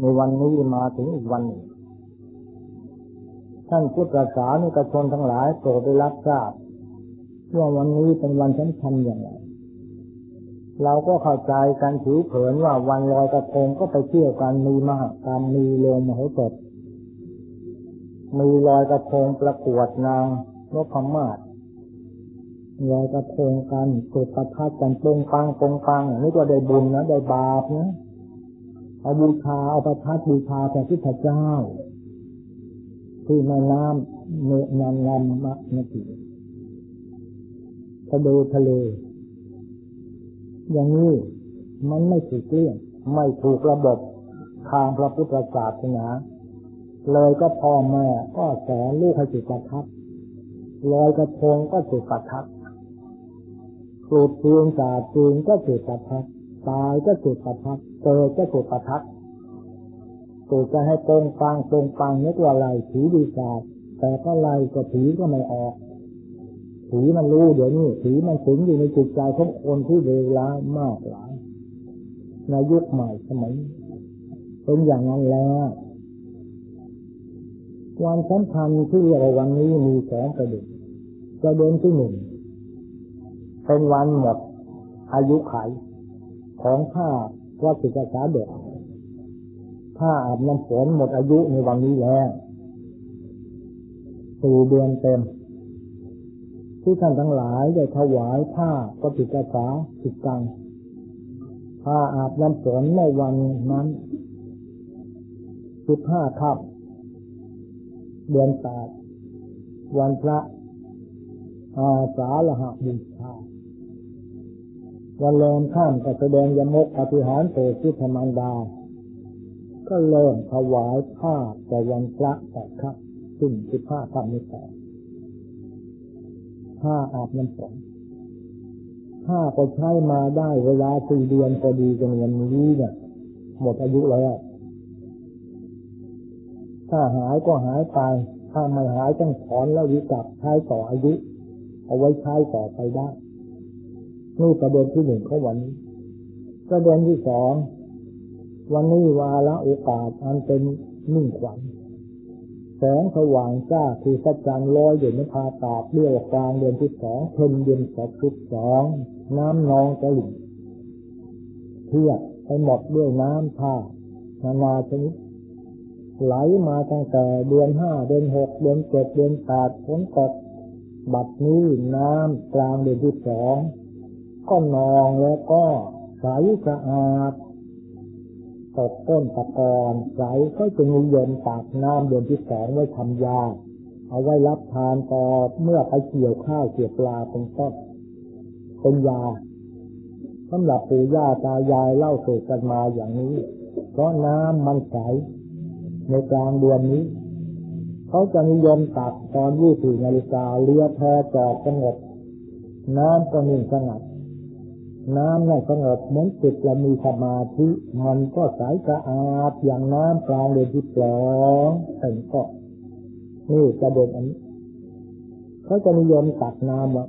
ในวันนี้มาถึงอีกวันหนึ่ง ท่านพุทธศาสนิกชนทั้งหลายโปรดได้รับทราบว่าวันนี้เป็นวันสำคัญอย่างไร เราก็เข้าใจกันถือเผินว่าวันลอยกระทงก็ไปเที่ยวกันมีมากการมมีโลมโหสถมีลอยกระทงประกวดนางนพมาศลอยกระทงกันจุดประทัดกันปงปังปงปังนี่ก็ได้บุญนะได้บาปนะ เอาบูชาเอาประทัดบูชาพระพุทธเจ้า ที่แม่น้ำเนนานลำมะนทีทะเลทะเล อย่างนี้มันไม่ถูกเลี่ยงไม่ถูกระบบทางพระพุทธศาสนาเลยก็พ่อแม่ก็สอนลูกให้จุดประทัดลอยกระทงก็จุดประทัดสูดเพียงจากจีนก็จุดประทัด ตายก็จุดประทัดเกิดก็จุดประทัดตูจะให้ตรงปังตรงปังนึกว่าอะไรผีดีศาสแต่ก็ไรก็ผีก็ไม่ออกผีมันรู้เดี๋ยวนี้ผีมันสิงอยู่ในจิตใจของคนที่เลวร้ายมากหลายในยุคใหม่สมัยเป็นอย่างนั้นแล้ววันสำคัญที่เรียกว่าวันนี้มีสองประเด็นประเด็นที่หนึ่งเป็นวันหมดอายุไข ของผ้าวัติกษาเด็กผ้าอาบน้ำฝนหมดอายุในวันนี้แล้วสี่เดือนเต็ม ที่ท่านทั้งหลายได้ถวายผ้าปฏิกษาสิบกังผ้าอาบน้ำฝนในวันนั้นสิบห้าค่ำเดือนแปดวันพระอาสาฬหบูชา วันเริ่มข้ามก็แสดงยมกอภิหารโปรดที่ธรรมดา ก็เริ่มถวายผ้าแต่วันพระแต่ครับซึ่งคือผ้าทำนี้แต่ผ้าอาบน้ำฝนผ้าก็ใช้มาได้เวลาสี่เดือนพอดีจนวันนี้เนี่ยหมดอายุแล้วถ้าหายก็หายไป ถ้าไม่หายต้องถอนแล้ววิกลับใช้ต่ออายุ เอาไว้ใช้ต่อไปได้ นี่ประเด็นที่หนึ่งของวันนี้ประเด็นที่สองวันนี้วาละโอกาสอันเป็นมิ่งขวัญแสงสว่างจ้าคือสัจจันลอยอยู่ในพาตาเรียกกลางเดือนที่สองเพนเดือนสองทุดสองน้ำนองตะลิ่งเทียบไปหมดด้วยน้ำท่านานาชนิดไหลมาตั้งแต่เดือนห้าเดือนหกเดือนเจ็ดเดือนแปดฝนตกบัดนี้น้ำกลางเดือนที่สอง ก็นองแล้วก็ใสสะอาดตกต้นตะกอนใสก็จะมีเย็นตากน้ำเดือนที่สองไว้ทำยา เอาไว้รับทานต่อเมื่อไปเกี่ยวข้าวเกี่ยวปลาเป็นต้นเป็นยาสำหรับปู่ย่าตายายเล่าสู่กันมาอย่างนี้ เพราะน้ำมันใสในกลางเดือนนี้ เขาจะนิยมตัดตอนยี่สิบนาฬิกาเรือแพจอดสงบน้ำก็นิ่งสงัด น้ำไม่สงบเหมือนจิตเรามีสมาธิมันก็ใสสะอาดอย่างน้ำกลางเดือนที่สองถึงก็นี่จะเด็นอันนี้เขาจะนิยมตักน้ำว่า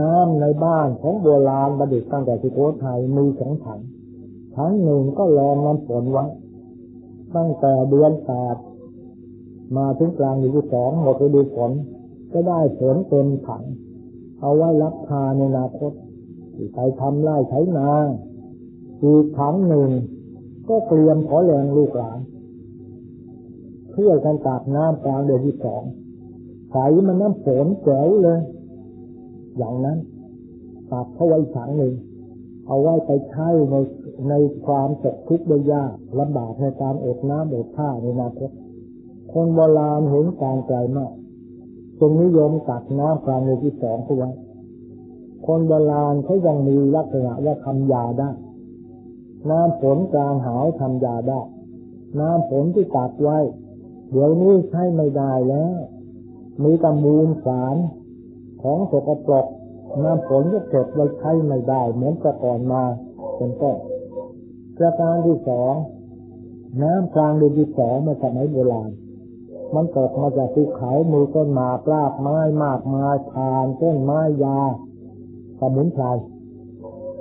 น้ำในบ้านของโบราณประดิษฐ์ตั้งแต่สุโขทัยมีสองถังถังหนึ่งก็รองน้ำฝนไว้ตั้งแต่เดือนแปดมาถึงกลางเดือนที่สองหมดฤดูฝนก็ได้ฝนเต็มถัง เอาไว้รับทานในอนาคต ใครทำไร่ใช้นาอีกถังหนึ่ง ก็เตรียมขอแรงลูกหลานเพื่อกันตากน้ำกลางเดือนที่สองใสมันน้ำฝนแจ๋วเลย อย่างนั้นตากเข้าไว้ถังหนึ่ง เอาไว้ไปใช้ในในความตกทุกข์ได้ยากลำบากในการอดน้ำอดผ้าในนาคตคนโบราณเห็นการไกลมาก ตรงนิยมตักน้ำกลางในที่สองเอาไว้ คนโบราณเขายังมีลักษณะว่าทำยาได้ น้ำฝนกลางหาวทำยาได้ น้ำฝนที่ตักไว้ เดี๋ยวนี้ใช้ไม่ได้แล้ว มีตำมูลสารของสกปรกน้ำฝนก็เก็บไว้ใช้ไม่ได้ เหมือนแต่ก่อนมาเป็นต้นประการที่สองน้ำกลางเดือนที่สองมาสมัยโบราณมันตกมาจากภูเขามีต้นมาปลาบไม้มากมายทานต้นไม้ยา สมุนไพร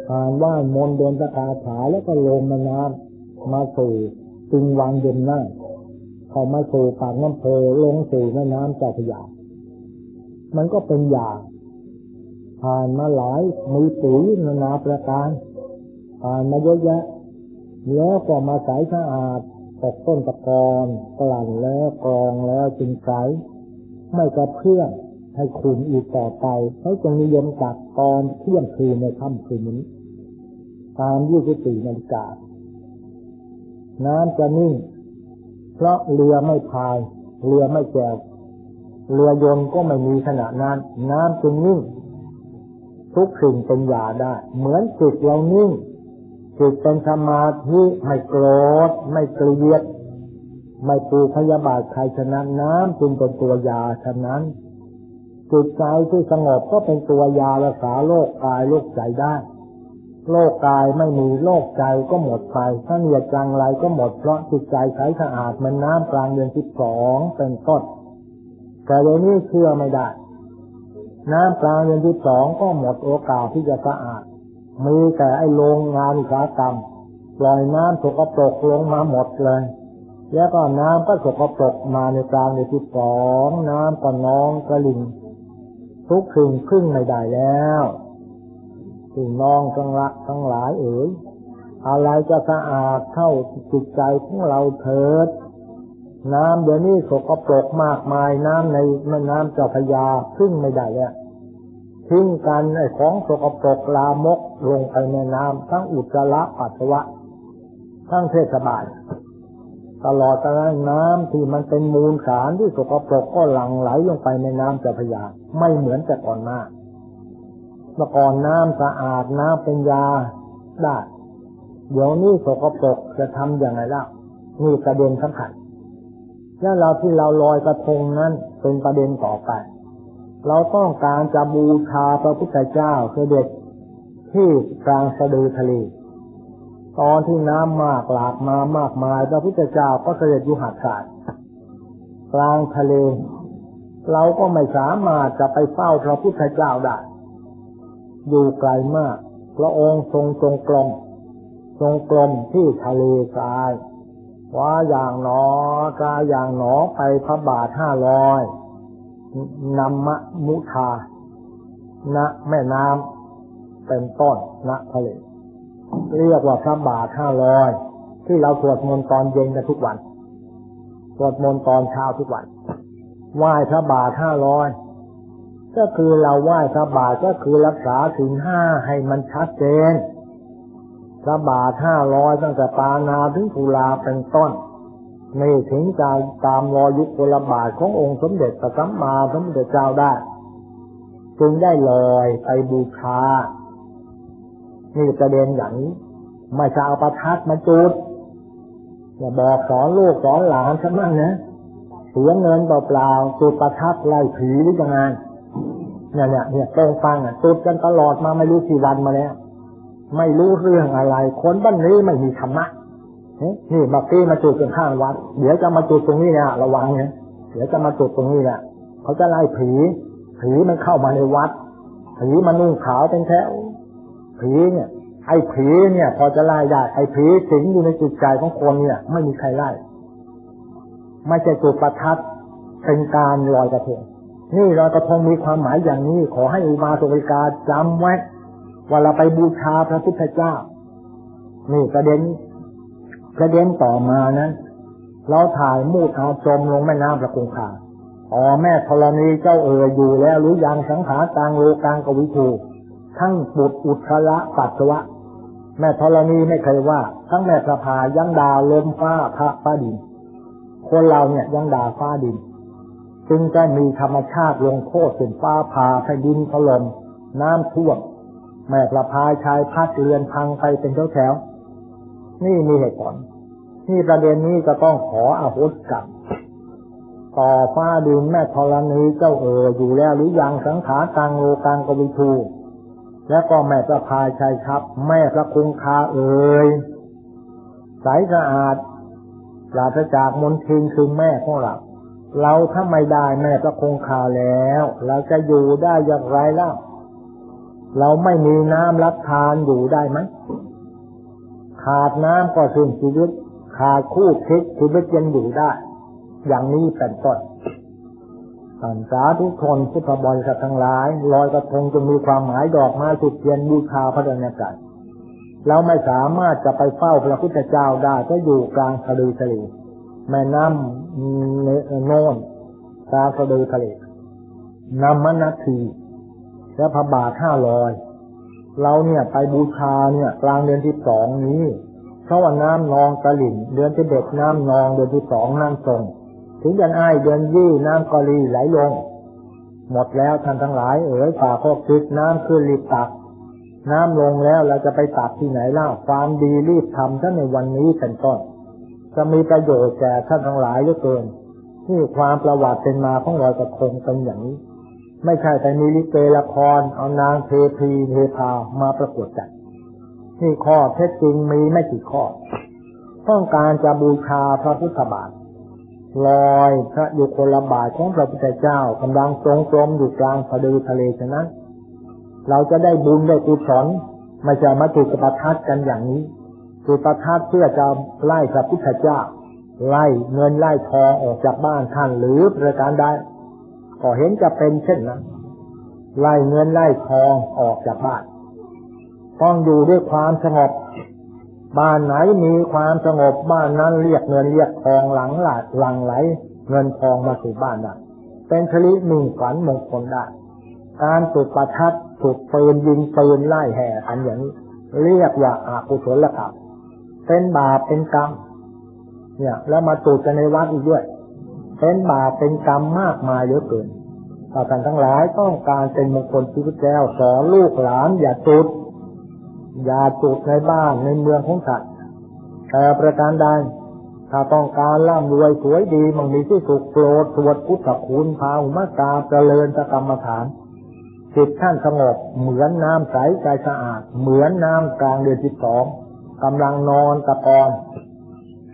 ทานว่านมนเดินตะกาถาแล้วก็ลงมาน้ำมาสู่จึงวางเย็นหน้าเข้ามาสู่ปากน้ำเพลลงสู่แม่น้ำเจ้าพยามันก็เป็นอย่างผ่านมาหลายมือปุ๋ยนานาประการ ผ่านมาเยอะแยะแล้วก็มาใสสะอาดตกต้นตะกอนกลั่นแล้วกรองแล้วจึงใสไม่กระเพื่อม ให้คุณอีกต่อไปเขาจะนิยมจัดตอนเที่ยงคืนในค่ำคืนนี้ตามยี่สิบสี่นาฬิกาน้ำจะนิ่ง เพราะเรือไม่พาย เรือไม่แจวเรือยนก็ไม่มีขณะนั้น น้ำจึงนิ่ง ทุกสิ่งเป็นยาได้ เหมือนจิตเรานิ่งจิตเป็นสมาธิไม่โกรธไม่เกลียด ไม่ปูพยาบาทใครฉะนั้นน้ำจึงเป็นตัวยาฉะนั้น จิตใจที่สงบก็เป็นตัวยารักษาโรคกายโรคใจได้โรคกายไม่มีโรคใจก็หมดไปถ้าเหนียดจังไรก็หมดเพราะจิตใจใสสะอาดมันน้ำกลางเดือนสิบสองเป็นต้นแต่เดี๋ยวนี้เชื่อไม่ได้ น้ำกลางเดือนสิบสองก็หมดโอกาสที่จะสะอาดมีแต่ไอ้โรงงานอุตสาหกรรมปล่อยน้ำสกปรกลงมาหมดเลย แล้วก็น้ำก็สกปรกมาในกลางเดือนสิบสองน้ำก็น้องกระลิง ทุกสิ่งพึ่งไม่ได้แล้วสิ่งน้องทั้งละทั้งหลายเอ๋ยอะไรจะสะอาดเข้าจิตใจของเราเถิด น้ำเดี๋ยวนี้สกปรกมากมายน้ำในแม่น้ำเจ้าพยาพึ่งไม่ได้แล้วทิ้งกันไอ้ของสกปรกลามกลงไปในน้ำทั้งอุจจาระปัสสาวะ ทั้งเทศบาล ตลอดทั้งน้ำที่มันเป็นมูลสารที่สกปรกก็หลั่งไหลลงไปในน้ำเจ้าพยา ไม่เหมือนแต่ก่อนมาเมื่อก่อนน้ำสะอาดน้ำเป็นยาได้เดี๋ยวนี้สกปรกจะทำอย่างไรล่ะนี่ประเด็นสำคัญแล้วเราที่เราลอยกระทงนั้นเป็นประเด็นต่อไป เราต้องการจะบูชาพระพุทธเจ้าเสด็จที่กลางสะดือทะเล ตอนที่น้ำมากหลากมามากมาย พระพุทธเจ้าก็เสด็จอยู่หาดทรายกลางทะเล เราก็ไม่สามารถจะไปเฝ้าพระพุทธเจ้าได้ อยู่ไกลมาก พระองค์ทรงทรงกลมทรงกลมที่ทะเลทรายว่าอย่างหนอกาอย่างหนอไปพระบาทห้าร้อยนำมะมุทาณแม่น้ำเป็นต้นณทะเล เรียกว่าพระบาทห้าร้อยที่เราสวดมนต์ตอนเย็นกันทุกวันสวดมนต์ตอนเช้าทุกวันไหว้พระบาทห้าร้อยก็คือเราไหว้พระบาทก็คือรักษาถึงห้าให้มันชัดเจนพระบาทห้าร้อยตั้งแต่ปานาถึงกุลาเป็นต้นไม่ถึงใจตามรอยยุคลบาทขององค์สมเด็จพระสัมมาสัมพุทธเจ้าได้ จึงได้ลอยไปบูชา นี่ประเด็นอย่างนี้ ไม่จะเอาประทัดมาจุดอย่าบอกสอนลูกสอนหลานฉันมั่งนะเสียเงินเปล่าๆจุดประทัดไล่ผีหรือยังไงเนี่ยเนี่ยเนี่ยตรงฟังอะจุดกันตลอดมาไม่รู้กี่วันมาแล้วไม่รู้เรื่องอะไร คนบ้านนี้ไม่มีธรรมะนี่บักกี้มาจุดกันข้างวัด เดี๋ยวจะมาจุดตรงนี้นะระวังเนี่ยเดี๋ยวจะมาจุดตรงนี้แหละเขาจะไล่ผี ผีมันเข้ามาในวัดผีมันนุ่งขาวเป็นแถว ผีเนี่ย ไอ้ผีเนี่ย พอจะไล่ได้ ไอ้ผีสิงอยู่ในจิตใจของคนเนี่ย ไม่มีใครไล่ ไม่ใช่จุดประทัดเป็นการลอยกระทงนี่ลอยกระทงมีความหมายอย่างนี้ ขอให้อุบาสกกาจำไว้ว่าเราไปบูชาพระพุทธเจ้า นี่ประเด็นประเด็นต่อมานั้นเราถ่ายมูดเอาจมลงแม่น้ำประคงคาอ๋อแม่ธรณีเจ้าเอ๋ยอยู่แล้วหรือยังสังขารกลางโลกลางกวิทู ทั้งปุดอุทระปัสสวะ แม่ธรณีไม่เคยว่า ทั้งแม่ประภายังดาลมฟ้าพระฟ้าดิน คนเราเนี่ยยังด่าฟ้าดิน จึงจะมีธรรมชาติลงโทษเป็นฟ้าผ่าแผ่นดินถล่มน้ำท่วมแม่ประพายชายพัดเรือนพังไปเป็นแถวๆนี่มีเหตุผลที่ประเด็นนี้จะต้องขออาหุศกรรมต่อฟ้าดินแม่ธรณีเจ้าเอ๋อยู่แล้วหรือยังสังขารตังโลกังกวิทู แล้วก็แม่ประพายชายครับ แม่พระคงคาเอ๋ยใสสะอาดปราศจากมลทินคือแม่ของเราเราถ้าไม่ได้แม่พระคงคาแล้ว เราจะอยู่ได้อย่างไรล่ะเราไม่มีน้ำรับทานอยู่ได้ไหมขขาดน้ำก็สิ้นชีวิตขาดคู่คิดชีวิตยังอยู่ได้ อย่างนี้เป็นต้น ท่านสาธุชนพุทธบริษัททั้งหลายลอยกระทงจะมีความหมายดอกไม้สุดเทียนบูชาพระเดชกันเราไม่สามารถจะไปเฝ้าพระพุทธเจ้าได้ก็อยู่กลางทะเลทะเลแม่น้ำโน่นกลางทะเลทะเลน้ำมนาทีและพระบาทห้าลอยเราเนี่ยไปบูชาเนี่ยกลางเดือนที่สองนี้เพราะว่าน้ำนองตะลิ่งเดือนที่เด็กน้ำนองเดือนที่สองน้ำทรง ถึงเดือนอ้ายเดือนยี่น้ำกอรีไหลลง หมดแล้วท่านทั้งหลายเอ๋ยฝ่าพวกคิดน้ำขึ้นรีบตัก น้ำลงแล้วเราจะไปตักที่ไหนล่ะความดีรีบทำท่านในวันนี้เป็นต้นจะมีประโยชน์แก่ท่านทั้งหลายเหลือเกินที่ความประวัติเป็นมาของรอยกระทงเป็นอย่างนี้ ไม่ใช่แต่มีลิเกละครเอานางเทพีเทพามาประกวดจัดที่ข้อเท็จจริงมีไม่กี่ข้อ ต้องการจะบูชาพระพุทธบาท ลอยพระอยู่คนละบาทของพระพุทธเจ้ากำลังทรงกลมอยู่กลางทะเลทะเลฉะนั้น เราจะได้บุญได้กุศลไม่จะมาจุดประทัดกันอย่างนี้จุดประทัดเพื่อจะไล่พระพุทธเจ้า ไล่เงินไล่ทองออกจากบ้านท่านหรือประการใดก็เห็นจะเป็นเช่นนั้นไล่เงินไล่ทองออกจากบ้านต้องอยู่ด้วยความสงบ บ้านไหนมีความสงบบ้านนั้นเรียกเงินเรียกทองหลังหลาดหลังไหล เงินทองมาสู่บ้านได้เป็นชลิหนึ่งฝันมงคลได้การจุดประทัดถูกปืนยิงปืนไล่แห่กันอย่างนี้เรียกว่าอากุศลกรรมเป็นบาปเป็นกรรมเนี่ย แล้วมาจุดกันในวัดอีกด้วย เป็นบาปเป็นกรรมมากมายเยอะเกินถ้าท่านทั้งหลายต้องการเป็นมงคลชีวิตแล้วสอนลูกหลานอย่าจุด อย่าจุดในบ้านในเมืองของสัตว์แต่ประการใดถ้าต้องการร่ำรวยสวยดีมันมีที่สุขโปรดสวดพุทธคุณพาหุมากาเจริญตกรรมฐานจิตท่านสงบเหมือนน้ำใสใจสะอาด เหมือนน้ำกลางเดือนที่สองกำลังนอนตะกอน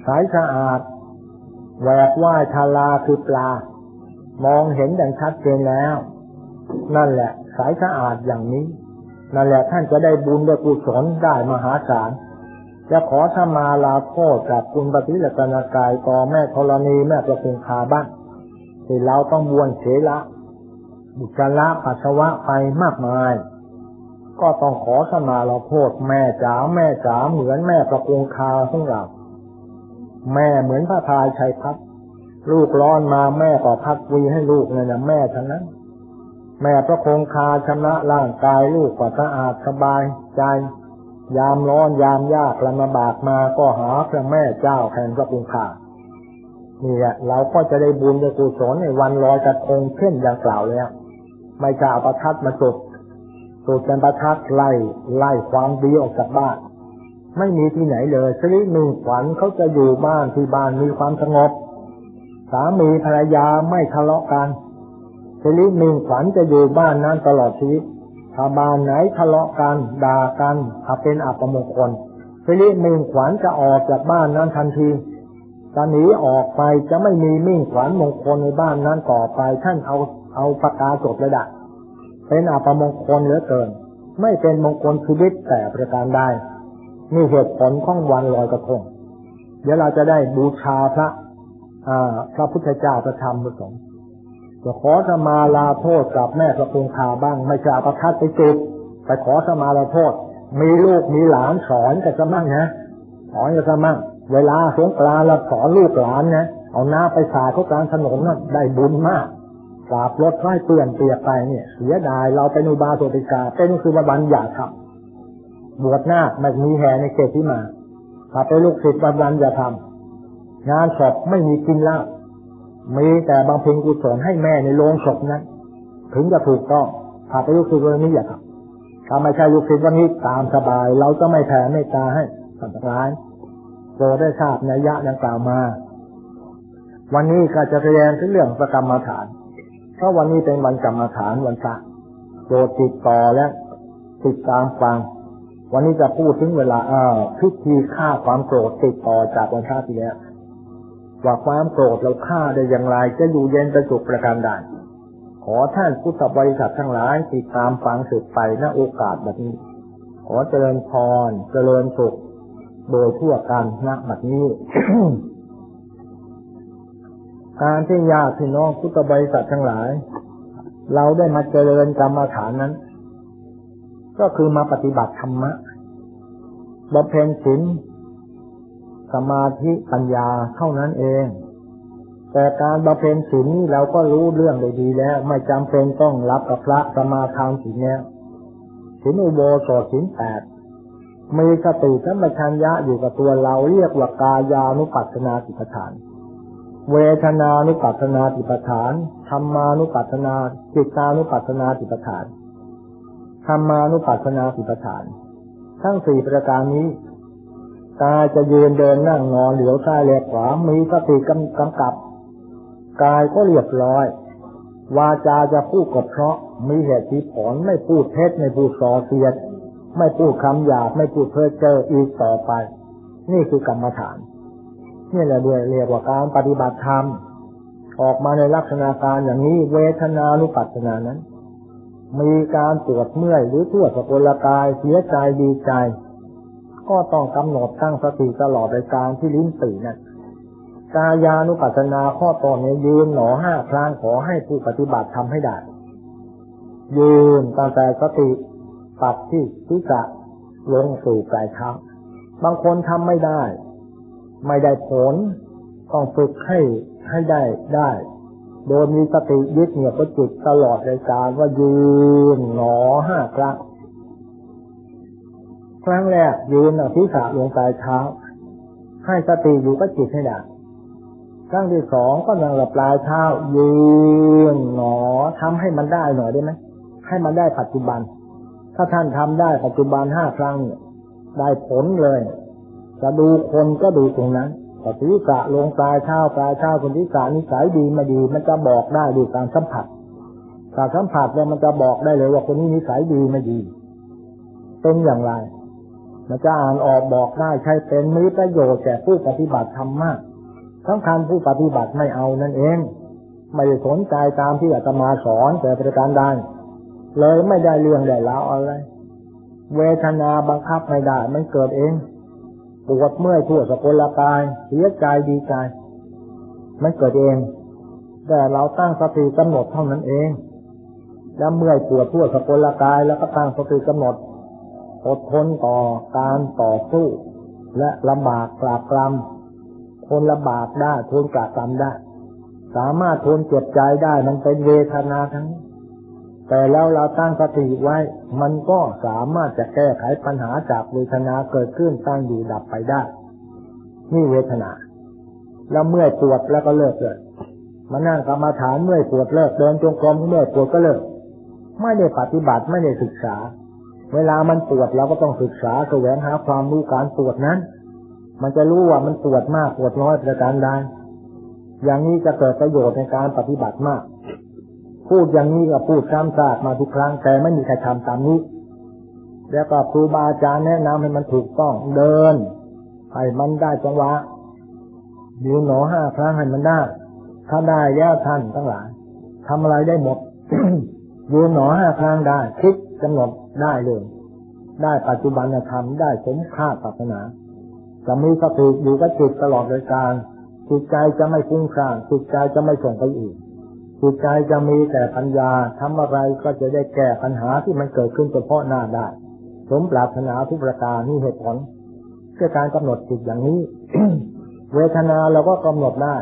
ใสสะอาดแหวกว่ายทาราคือปลา มองเห็นดังชัดเจนแล้ว นั่นแหละใสสะอาดอย่างนี้ นั่นแหละท่านจะได้บุญได้กุศลได้มหาศาลจะขอถ้ามาลาโทษกับคุณปฏิเลกนากายต่อแม่ธรณีแม่ประคุณคาบ้านที่เราต้องบวนเสละ บุจละปัสสาวะไปมากมาย ก็ต้องขอสมาลาโทษแม่จ๋าแม่จ๋าเหมือนแม่ประคุณคาของเรา แม่เหมือนพระทายชัยพัฒลูกร้อนมาแม่ก็พักวีให้ลูกเนี่ยนะแม่ทั้งนั้น แม่พระคงคาชำระร่างกายลูกก็สะอาดสบายใจ ยามร้อนยามยากลำบากมาก็หาพระแม่เจ้าแห่งพระคงคานี่แหละเราก็จะได้บุญได้กุศลในวันลอยกระทงเช่นอย่างกล่าวแล้วไม่จะเอาประทัดมาจุดจุดเป็นประทัดไล่ไล่ความดีออกจากบ้าน ไม่มีที่ไหนเลยชนิดหนึ่งขวัญเขาจะอยู่บ้านที่บ้านมีความสงบ สามีภรรยาไม่ทะเลาะกัน ชนิดหนึ่งขวัญจะอยู่บ้านนั้นตลอดชีวิตถ้าบ้านไหนทะเลาะกันด่ากันถ้าเป็นอัปมงคลชนิดหนึ่งขวัญจะออกจากบ้านนั้นทันทีจะหนีออกไปจะไม่มีมิ่งขวัญมงคลในบ้านนั้นต่อไปท่านเอาเอาปากกาจดเลยดะเป็นอัปมงคลเหลือเกิน ไม่เป็นมงคลชีวิตแต่ประการใดนี่เหตุผลของวันลอยกระทงเดี๋ยวเราจะได้บูชาพระพระพุทธเจ้าพระธรรมพระสงฆ์ จะขอสมาลาโทษกับแม่พระคงคาบ้าง ไม่ใช่ประทัดไปจุดไปขอสมาลาโทษ มีลูกมีหลานสอนกันจะมั่งนะสอนกันจะมั่งเวลาสงกรานต์เราสอนลูกหลานนะเอาน้าไปสาดเขากลางถนนนั่นได้บุญมากกราบรถไฟเปลี่ยนเปียกไปเนี่ย เสียดายเราเป็นอุบาสกาเป็นคือวันวันอย่าทำบวชหน้าไม่มีแห่ในเขตที่มาถ้าเป็นลูกศิษย์วันวันอย่าทำงานศพไม่มีกินเหล้า มีแต่บางเพ็งกุศลให้แม่ในโรงศพนั้น ถึงจะถูกต้องถ้าไปลูกศิษย์วันนี้อย่าทำถ้าไม่ใช่ลูกศิษย์วันนี้ตามสบาย เราก็ไม่แผ่เมตตาให้สัมปทานโปรได้ทราบนัยยะดังกล่าวมา วันนี้ก็จะแสดงถึงเรื่องประกรรมฐานเพราะวันนี้เป็นวันกรรมฐานวันพระโปรดติดต่อและติดตามฟัง วันนี้จะพูดถึงเวลาเออพิธีฆ่าความโกรธติดต่อจากวันพระที่แล้ว ว่าความโกรธเราฆ่าได้อย่างไรจะอยู่เย็นประจุประการใดขอท่านพุทธบริษัททั้งหลายติดตามฟังสืบไปณโอกาสแบบนี้ ขอเจริญพรเจริญสุขโดยทั่วกันณบัดนี้ การที่ญาติพี่น้องพุทธบริษัททั้งหลาย เราได้มาเจริญกรรมฐานนั้น ก็คือมาปฏิบัติธรรมะบำเพ็ญศีล สมาธิปัญญาเท่านั้นเอง แต่การบำเพ็ญศีลเราก็รู้เรื่องได้ดีแล้ว ไม่จำเป็นต้องรับกับพระสมาทานศีลแล้วศีลอุโบสถศีลแปดมีสติธรรมชัญญะอยู่กับตัวเราเรียกว่ากายานุปัสสนาติปฐาน เวทนานุปัสสนาติปฐานธรรมานุปัสสนาจิตานุปัสสนาติปฐานธรรมานุปัสสนาติปฐาน ทั้งสี่ประการนี้ กายจะยืนเดินนั่งนอนเหลียวซ้ายเหลียวขวา มีสติกำกำกับ กายก็เรียบร้อย วาจาจะพูดกับเพราะ มีเหตุที่ผลไม่พูดเท็จไม่พูดส่อเสียด ไม่พูดคำหยาบไม่พูดเพ้อเจ้ออีกต่อไป นี่คือกรรมฐาน นี่แหละเรียกว่าการปฏิบัติธรรม ออกมาในลักษณะการอย่างนี้เวทนานุปัสสนานั้น มีการปวดเมื่อยหรือทั่วสกุลกายเสียใจดีใจ ก็ต้องกำหนดตั้งสติตลอดในการที่ลิ้นปีนั่นกายานุปัสสนาข้อต่อนี้ยืนหนอห้าครั้งขอให้ผู้ปฏิบัติทำให้ได้ ยืนตั้งแต่สติปัดที่ศีรษะลงสู่ปลายเท้าบางคนทำไม่ได้ ไม่ได้ผล ต้องฝึกให้ให้ได้ได้ โดยมีสติยึดเหนี่ยวก็จุดตลอดในการว่ายืนหนอห้าครั้ง ครั้งแรกยืนเอาทิศะลงปลายเท้า ให้สติอยู่ก็จิตให้ได้ครั้งที่สองก็นั่งหลับปลายเท้า ยืนหนอทำให้มันได้หน่อยได้ไหมให้มันได้ปัจจุบัน ถ้าท่านทำได้ปัจจุบันห้าครั้งเนี่ยได้ผลเลย จะดูคนก็ดูตรงนั้นปฏิสะลงปลายเท้าปลายเท้าคนที่สานิสัยดีไม่ดีมันจะบอกได้ดูการสัมผัสการสัมผัสเนี่ยมันจะบอกได้เลยว่าคนนี้นิสัยดีไม่ดี เป็นอย่างไร มันจะอ่านออกบอกได้ใช้เป็นมีประโยชน์แก่ผู้ปฏิบัติธรรมมากสำคัญผู้ปฏิบัติไม่เอานั่นเอง ไม่สนใจตามที่อาตมาสอนแต่ประการใดเลยไม่ได้เรื่องได้แล้วอะไร เวทนาบังคับไม่ได้มันเกิดเองปวดเมื่อยทั่วสกุลกายเสียใจดีใจมันเกิดเอง แต่เราตั้งสติกำหนดเท่านั้นเอง แล้วเมื่อยปวดทั่วสกุลกายแล้วก็ตั้งสติกำหนด อดทนต่อการต่อสู้ และลำบากกราบกรำทนลำบากได้ทนกราบกรำได้ สามารถทนเจ็บใจได้มันเป็นเวทนาทั้ง แต่แล้วเราตั้งสติไว้ มันก็สามารถจะแก้ไขปัญหาจากเวทนาเกิดขึ้นตั้งอยู่ดับไปได้ นี่เวทนา แล้วเมื่อปวดแล้วก็เลิกเลยมานั่งกรรมาฐานเมื่อปวดเลิกเดินจงกรมเมื่อปวดก็เลิก ไม่ได้ปฏิบัติไม่ได้ศึกษา เวลามันปวดเราก็ต้องศึกษาแสวงหาความรู้การปวดนั้น มันจะรู้ว่ามันปวดมากปวดน้อยประการใดอย่างนี้จะเกิดประโยชน์ในการปฏิบัติมาก พูดอย่างนี้ก็พูดซ้ำซากมาทุกครั้งแต่ไม่มีใครทำตามนี้ แล้วก็ครูบาอาจารย์แนะนำให้มันถูกต้องเดินให้มันได้จังหวะยืนหนอห้าครั้งให้มันได้ ถ้าได้แล้วท่านทั้งหลายทำอะไรได้หมดยืนหนอห้าครั้งได้คิด กำหนดได้เลย ได้ปัจจุบันธรรมได้สมค่าศาสนาจะมีสติอยู่กับจิตตลอดเลยการจิตใจจะไม่ฟุ้งซ่านจิตใจจะไม่ส่งไปอีกจิตใจจะมีแต่ปัญญาทำอะไรก็จะได้แก้ปัญหาที่มันเกิดขึ้นเฉพาะหน้าได้สมปรารถนาทุกประการนี่เหตุผลเพื่อการกำหนดจิตอย่างนี้ เวทนาเราก็กำหนดได้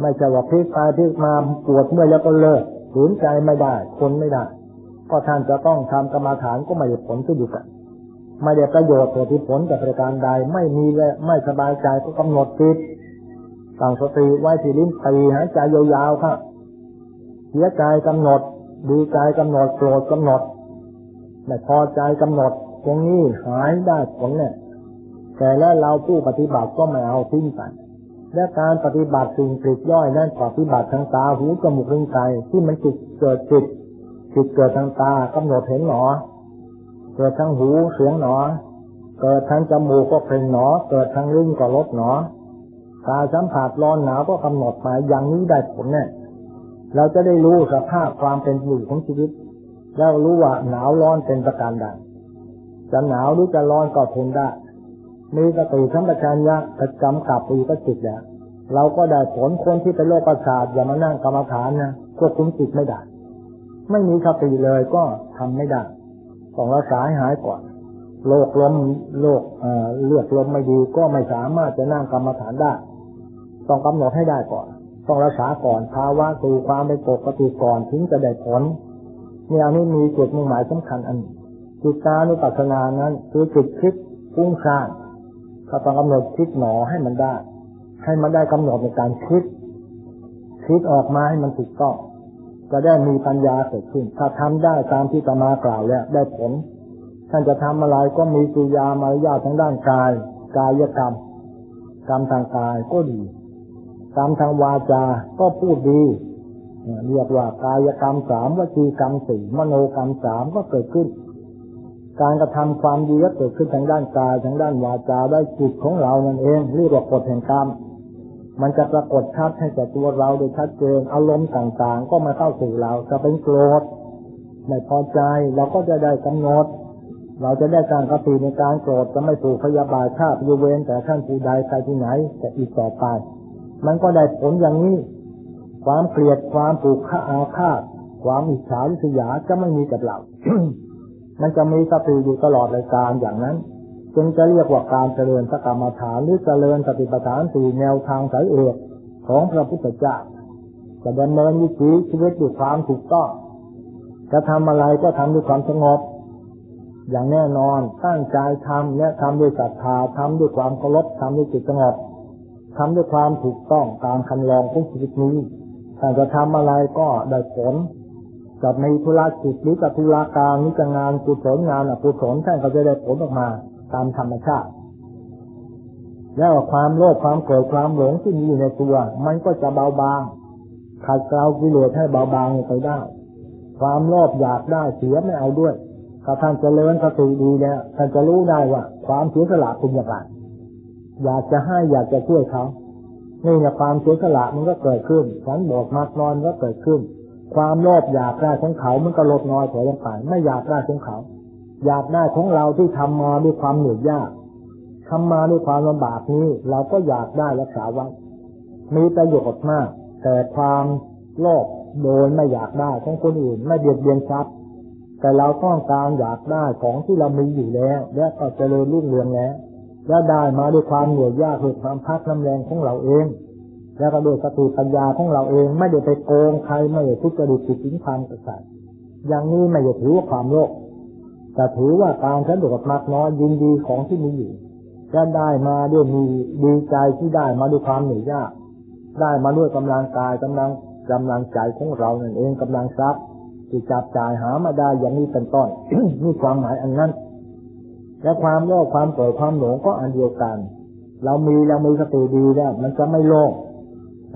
ไม่ใช่ว่าพลิกไปพลิกมาปวดเมื่อยแล้วก็เลิกฝืนใจไม่ได้คนไม่ได้ ก็ท่านจะต้องทำกรรมฐานก็ไม่ได้ผลก็อยู่กันไม่ได้ประโยชน์แต่ที่ผลกับประการใดไม่มีและไม่สบายใจก็กำหนดจิตตั้งสติไว้ที่ลิ้นปีหายใจยาวๆครับเสียใจกำหนด ดีใจกำหนดโกรธกำหนดไม่พอใจกำหนดตรงนี้หายได้ผลเนี่ยแต่แล้วเราผู้ปฏิบัติก็ไม่เอาทิ้งไปและการปฏิบัติสิ่งปลีกย่อยนั่นปฏิบัติทางตาหูจมูกลิ้นใจที่มันจิตเกิดจิต จิตเกิดทางตากำหนดเห็นหนอ เกิดทางหูเสียงหนอ เกิดทางจมูกก็เป็นหนอ เกิดทางลิ้นก็ลดหนอตาสัมผัสร้อนหนาวก็กำหนดหมายอย่างนี้ได้ผลแน่เราจะได้รู้สภาพความเป็นอยู่ของชีวิต แล้วรู้ว่าหนาวร้อนเป็นประการใดจะหนาวหรือจะร้อนก็ทนได้ มีสติสัมปชัญญะประจำกับปีก็จิตแล้วเราก็ได้ผลคนที่เป็นโรคประสาทอย่ามานั่งกรรมฐานนะควบคุมจิตไม่ได้ ไม่มีสติเลยก็ทำไม่ได้ต้องรักษาให้หายก่อนโรคลมโรคเลือดลมไม่ดีก็ไม่สามารถจะนั่งกรรมฐานได้ ต้องกำหนดให้ได้ก่อน ต้องรักษาก่อนภาวะสู่ความเป็นปกติก่อนถึงจะได้ผลเนี่ยนี้มีจุดมุ่งหมายสำคัญอันจิตตานุปัสสนานั้นคือจุดคิดฟุ้งซ่านก็ต้องกำหนดคิดหนอให้มันได้ ให้มันได้กำหนดในการคิดคิดออกมาให้มันถูกต้อง จะได้มีปัญญาเกิดขึ้น ถ้าทำได้ตามที่ตมากล่าวแล้วได้ผล ท่านจะทำอะไรก็มีสุยามารยาทางด้านกาย กายกรรม กรรมทางกายก็ดีกรรมทางวาจาก็พูดดีเรียกว่ากายกรรมสามวจีกรรมสี่มโนกรรมสามก็เกิดขึ้น การกระทำความดีก็เกิดขึ้นทางด้านกายทางด้านวาจาได้จิตของเรานั่นเองเรียกว่ากฎแห่งกรรม มันจะปรากฏชัดให้แก่ตัวเราโดยชัดเจนอารมณ์ต่างๆ ก็มาเข้าสู่เราจะเป็นโกรธไม่พอใจเราก็จะได้กำหนด เราจะได้การกระตีในการโกรธจะไม่ถูกพยาบาทฆ่าพยเวนแต่ท่านผู้ใดใครที่ไหนแต่อีกต่อไป มันก็ได้ผลอย่างนี้ ความเกลียดความผูกฆ่าอาฆาตความอิจฉาริษยาจะไม่มีกับเรา มันจะมีสติอยู่ตลอดรายการอย่างนั้น จึงจะเรียกว่าการเจริญสกรรมฐานหรือเจริญสติปัฏฐานสี่แนวทางสายเอกของพระพุทธเจ้าจะดำเนินวิถีชีวิตด้วยความถูกต้องจะทำอะไรก็ทำด้วยความสงบ อย่างแน่นอนตั้งใจทำและทำด้วยศรัทธาทำด้วยความเคารพทำด้วยจิตสงบทำด้วยความถูกต้องตามคันลองของชีวิตนี้ถ้าจะทำอะไรก็ได้ผลจะมีธุระจิตหรือจะธุระการหรือจะงานกุศลงานอกุศลท่านก็จะได้ผลออกมา ตามธรรมชาติ แล้วความโลภความโกรธความหลงที่มีอยู่ในตัว มันก็จะเบาบางขัดเกลากิเลสให้เบาบางไปได้ ความโลภอยากได้เสียไม่เอาด้วยถ้าท่านจเจริญสติดีแล้วท่านจะรู้ได้ว่า ความเสียสละเป็นอย่างไรอยากจะให้อยากจะช่วยเขานี่เนี่ยความเสียสละมันก็เกิดขึ้นฉันบอกมากนอนก็เกิดขึ้น ความโลภอยากได้ของเขา มันก็ลดน้อยถอยลงไปไม่อยากได้ของเขา อยากได้ของเราที่ทำมาด้วยความเหนื่อยยากทำมาด้วยความลำบากนี้ เราก็อยากได้รักษาไว้มีประโยชน์มาก แต่ความโลภโดยไม่อยากได้ของคนอื่น ไม่เบียดเบียนทรัพย์ แต่เราต้องการอยากได้ของที่เรามีอยู่แล้ว และก็เจริญรุ่งเรืองแล้วและได้มาด้วยความเหนื่อยยากด้วยความพักน้ำแรงของเราเอง แล้วก็ด้วยสติปัญญาของเราเอง ไม่ได้ไปโกงใครไม่ได้ทุจริตจิตสินทางกษัตริย์อย่างนี้ไม่ได้ถือว่าความโลภ แต่ถือว่าการสะดวกมากน้อยยินดีของที่มีอยู่จะได้มาด้วยมีดีใจที่ได้มาด้วยความเหนื่อยยาก ได้มาด้วยกำลังกายกำลังกำลังใจของเรานั่นเองกำลังทรัพย์ที่จับจ่ายหามาได้อย่างนี้เป็นต้นนี่ความหมายอันนั้น และความโลภความโกรธความหลงก็อันเดียวกัน เรามีเรามีสติดีแล้วมันจะไม่โลภ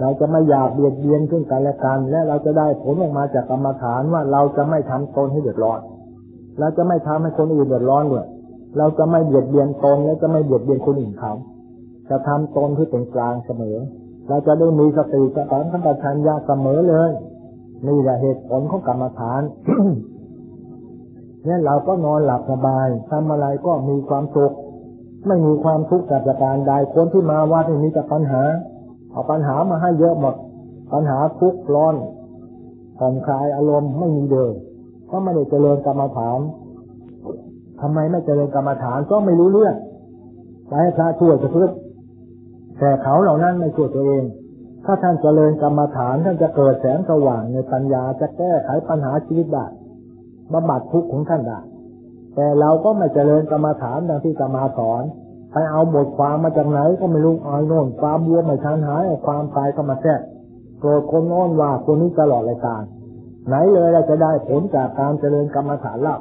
เราจะไม่อยากเบียดเบียนขึ้นกันและกัน และเราจะได้ผลออกมาจากกรรมฐานว่าเราจะไม่ทำตนให้เดือดร้อน เราจะไม่ทำให้คนอื่นเดือดร้อนด้วยเราจะไม่เบียดเบียนตนและจะไม่เบียดเบียนคนอื่นเขา จะทำตนที่เป็นกลางเสมอ เราจะได้มีสติสตังขันตชัญญาเสมอเลย นี่แหละเหตุผลของกรรมฐานเนี่ยเราก็นอนหลับสบายทำอะไรก็มีความสุข ไม่มีความทุกข์จากการใดคนที่มาวัดมีแต่ปัญหา เอาปัญหามาให้เยอะหมด ปัญหาทุกข์ร้อนผ่อนคลายอารมณ์ไม่มีเลย ก็ไม่ได้เจริญกรรมฐานทำไมไม่เจริญกรรมฐานก็ไม่รู้เรื่องไปให้พระช่วยจะพึ่งแต่เขาเหล่านั้นไม่ช่วยตัวเอง ถ้าท่านเจริญกรรมฐานท่านจะเกิดแสงสว่างในปัญญาจะแก้ไขปัญหาชีวิตได้บำบัดทุกข์ของท่านได้แต่เราก็ไม่เจริญกรรมฐานดังที่กรรมาสอนไปเอาบทความมาจากไหนก็ไม่รู้เอาโน่นความบัวไม่ทันหายความตายก็มาแทรกโกรธคนโน้นว่าคนนี้ตลอดรายการ ไหนเลยเราจะได้ผลจากการเจริญกรรมฐานล่า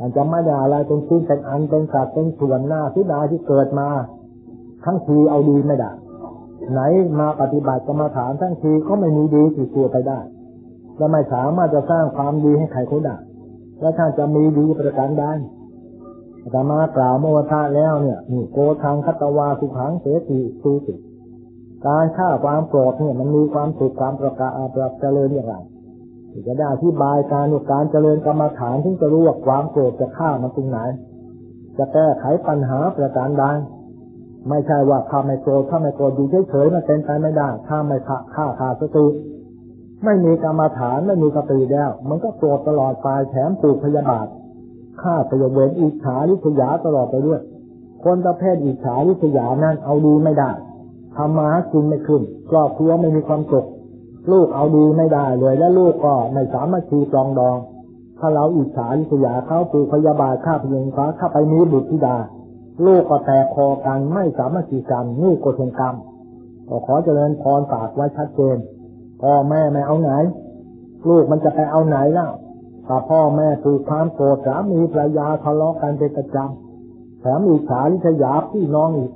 มันจะไม่ได้อะไรเป็นชิ้นเป็นอันเป็นสัตว์เป็นส่วนหน้าที่ดาที่เกิดมา ทั้งทีเอาดีไม่ได้ ไหนมาปฏิบัติกรรมฐานทั้งทีก็ไม่มีดีติดตัวไปได้และไม่สามารถจะสร้างความดีให้ใครเขาได้และถ้าจะมีดีประการใดแต่มากล่าวโมทะแล้วเนี่ยนี่โกทางคัตวาสุขังเสติสุสิการฆ่าความโกรธเนี่ยมันมีความสุขความประกาศประเจริญอย่างไร จะได้อธิบายการการเจริญกรรมฐานถึงจะรู้ว่าความโกรธจะฆ่ามันตรงไหน จะแก้ไขปัญหาประการใดไม่ใช่ว่าข้าไม่โกรธข้าไม่โกรธอยู่เฉยๆมันเป็นไปไม่ได้ข้าไม่ฆ่าฆ่าขาดสติไม่มีกรรมฐานไม่มีสติแล้ว มันก็โกรธตลอดไปแถมปลูกพยาบาทฆ่าพยเวรอิจฉาลิษยาตลอดไปด้วย คนประเภทอิจฉาลิษยานั้นเอาดีไม่ได้ทำมากินไม่ขึ้นครอบครัวไม่มีความสุข ลูกเอาดีไม่ได้เลย และลูกก็ไม่สามารถคีปรองดอง ถ้าเราอิจฉาลิษยาเขาปลูพยาบาทฆ่าพยงฟ้าข้าไปมีบุตรธิดา ลูกก็แตกคอกันไม่สามารถคีกันนี่กฎแห่งกรรมก็ขอเจริญพรฝากไว้ชัดเจนพ่อแม่ไม่เอาไหน ลูกมันจะไปเอาไหนล่ะถ้าพ่อแม่ถูกความโกรธสามีภรรยาทะเลาะกันเป็นประจำแถมอีกฉาลิษยาพี่น้องอีก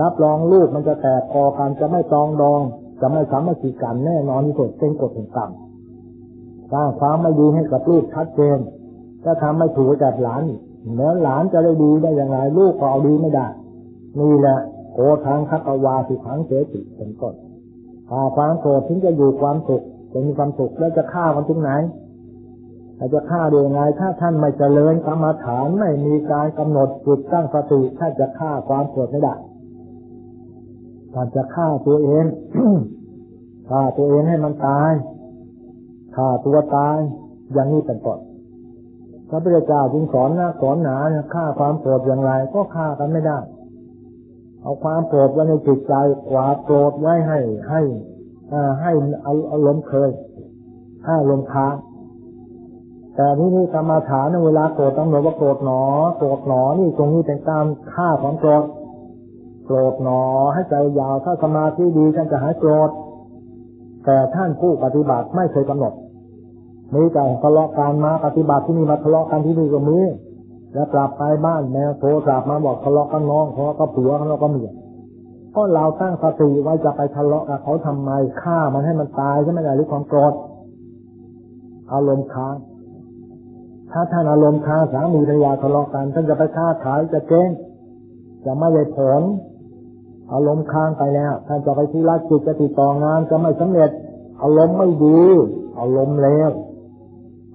รับรองลูกมันจะแตกคอกันจะไม่ตองดอง จะไม่สามัคคีกันแน่นอนที่สุดเป็นกฎแห่งกรรมสร้างความไม่ดีให้กับลูกชัดเจนถ้าทำไม่ถูกกับหลานเนื้อหลานจะได้ดีได้อย่างไรลูกก็เอาดีไม่ได้ นี่แหละโกทางคัตวาสิขังเสติเป็นต้นถ้าความโกรธถึงจะอยู่ความสุขจะมีความสุขแล้วจะฆ่ามันตรงไหนจะฆ่าได้ยังไงถ้าท่านไม่เจริญกรรมฐานไม่มีการกำหนดจุดตั้งสติถ้าจะฆ่าความโกรธไม่ได้ ท่านจะฆ่าตัวเองฆ่าตัวเองให้มันตายฆ่าตัวตายอย่างนี้เป็นต้นพระพุทธเจ้าจึงสอนนะสอนหนาฆ่าความโกรธอย่างไร ก็ฆ่ากันไม่ได้ เอาความโกรธไว้ในจิตใจกวาดโกรธไว้ให้ให้ให้เอาอารมณ์เคยให้อารมค้างแต่ที่นี่กรรมาฐานเวลาโกรธต้องบอกว่าโกรธหนอโกรธหนอนี่ตรงนี้เป็นการฆ่าความโกรธ โกรธหนอให้ใจยาวถ้าสมาธิดีท่านจะหายโกรธแต่ท่านผู้ปฏิบัติไม่เคยกำหนดมีแต่ทะเลาะกันมาปฏิบัติที่นี่มาทะเลาะกันที่นี่ก็มีแล้วกลับไปบ้านแม่โทรกลับมาบอกทะเลาะกันน้องทะเลาะกับผัวทะเลาะกับเมียก็เราตั้งสติไว้จะไปทะเลาะกับเขาทำไมฆ่ามันให้มันตายใช่ไหมล่ะหรือความโกรธอารมณ์ค้างถ้าท่านอารมณ์ค้างสามีภรรยาทะเลาะกันท่านจะไปฆ่าขายจะเจ๊งจะไม่ได้ผล อารมณ์ค้างไปแล้วท่านจะไปธุรกิจจะติดต่องานจะไม่สำเร็จ อารมณ์ไม่ดีอารมณ์เลว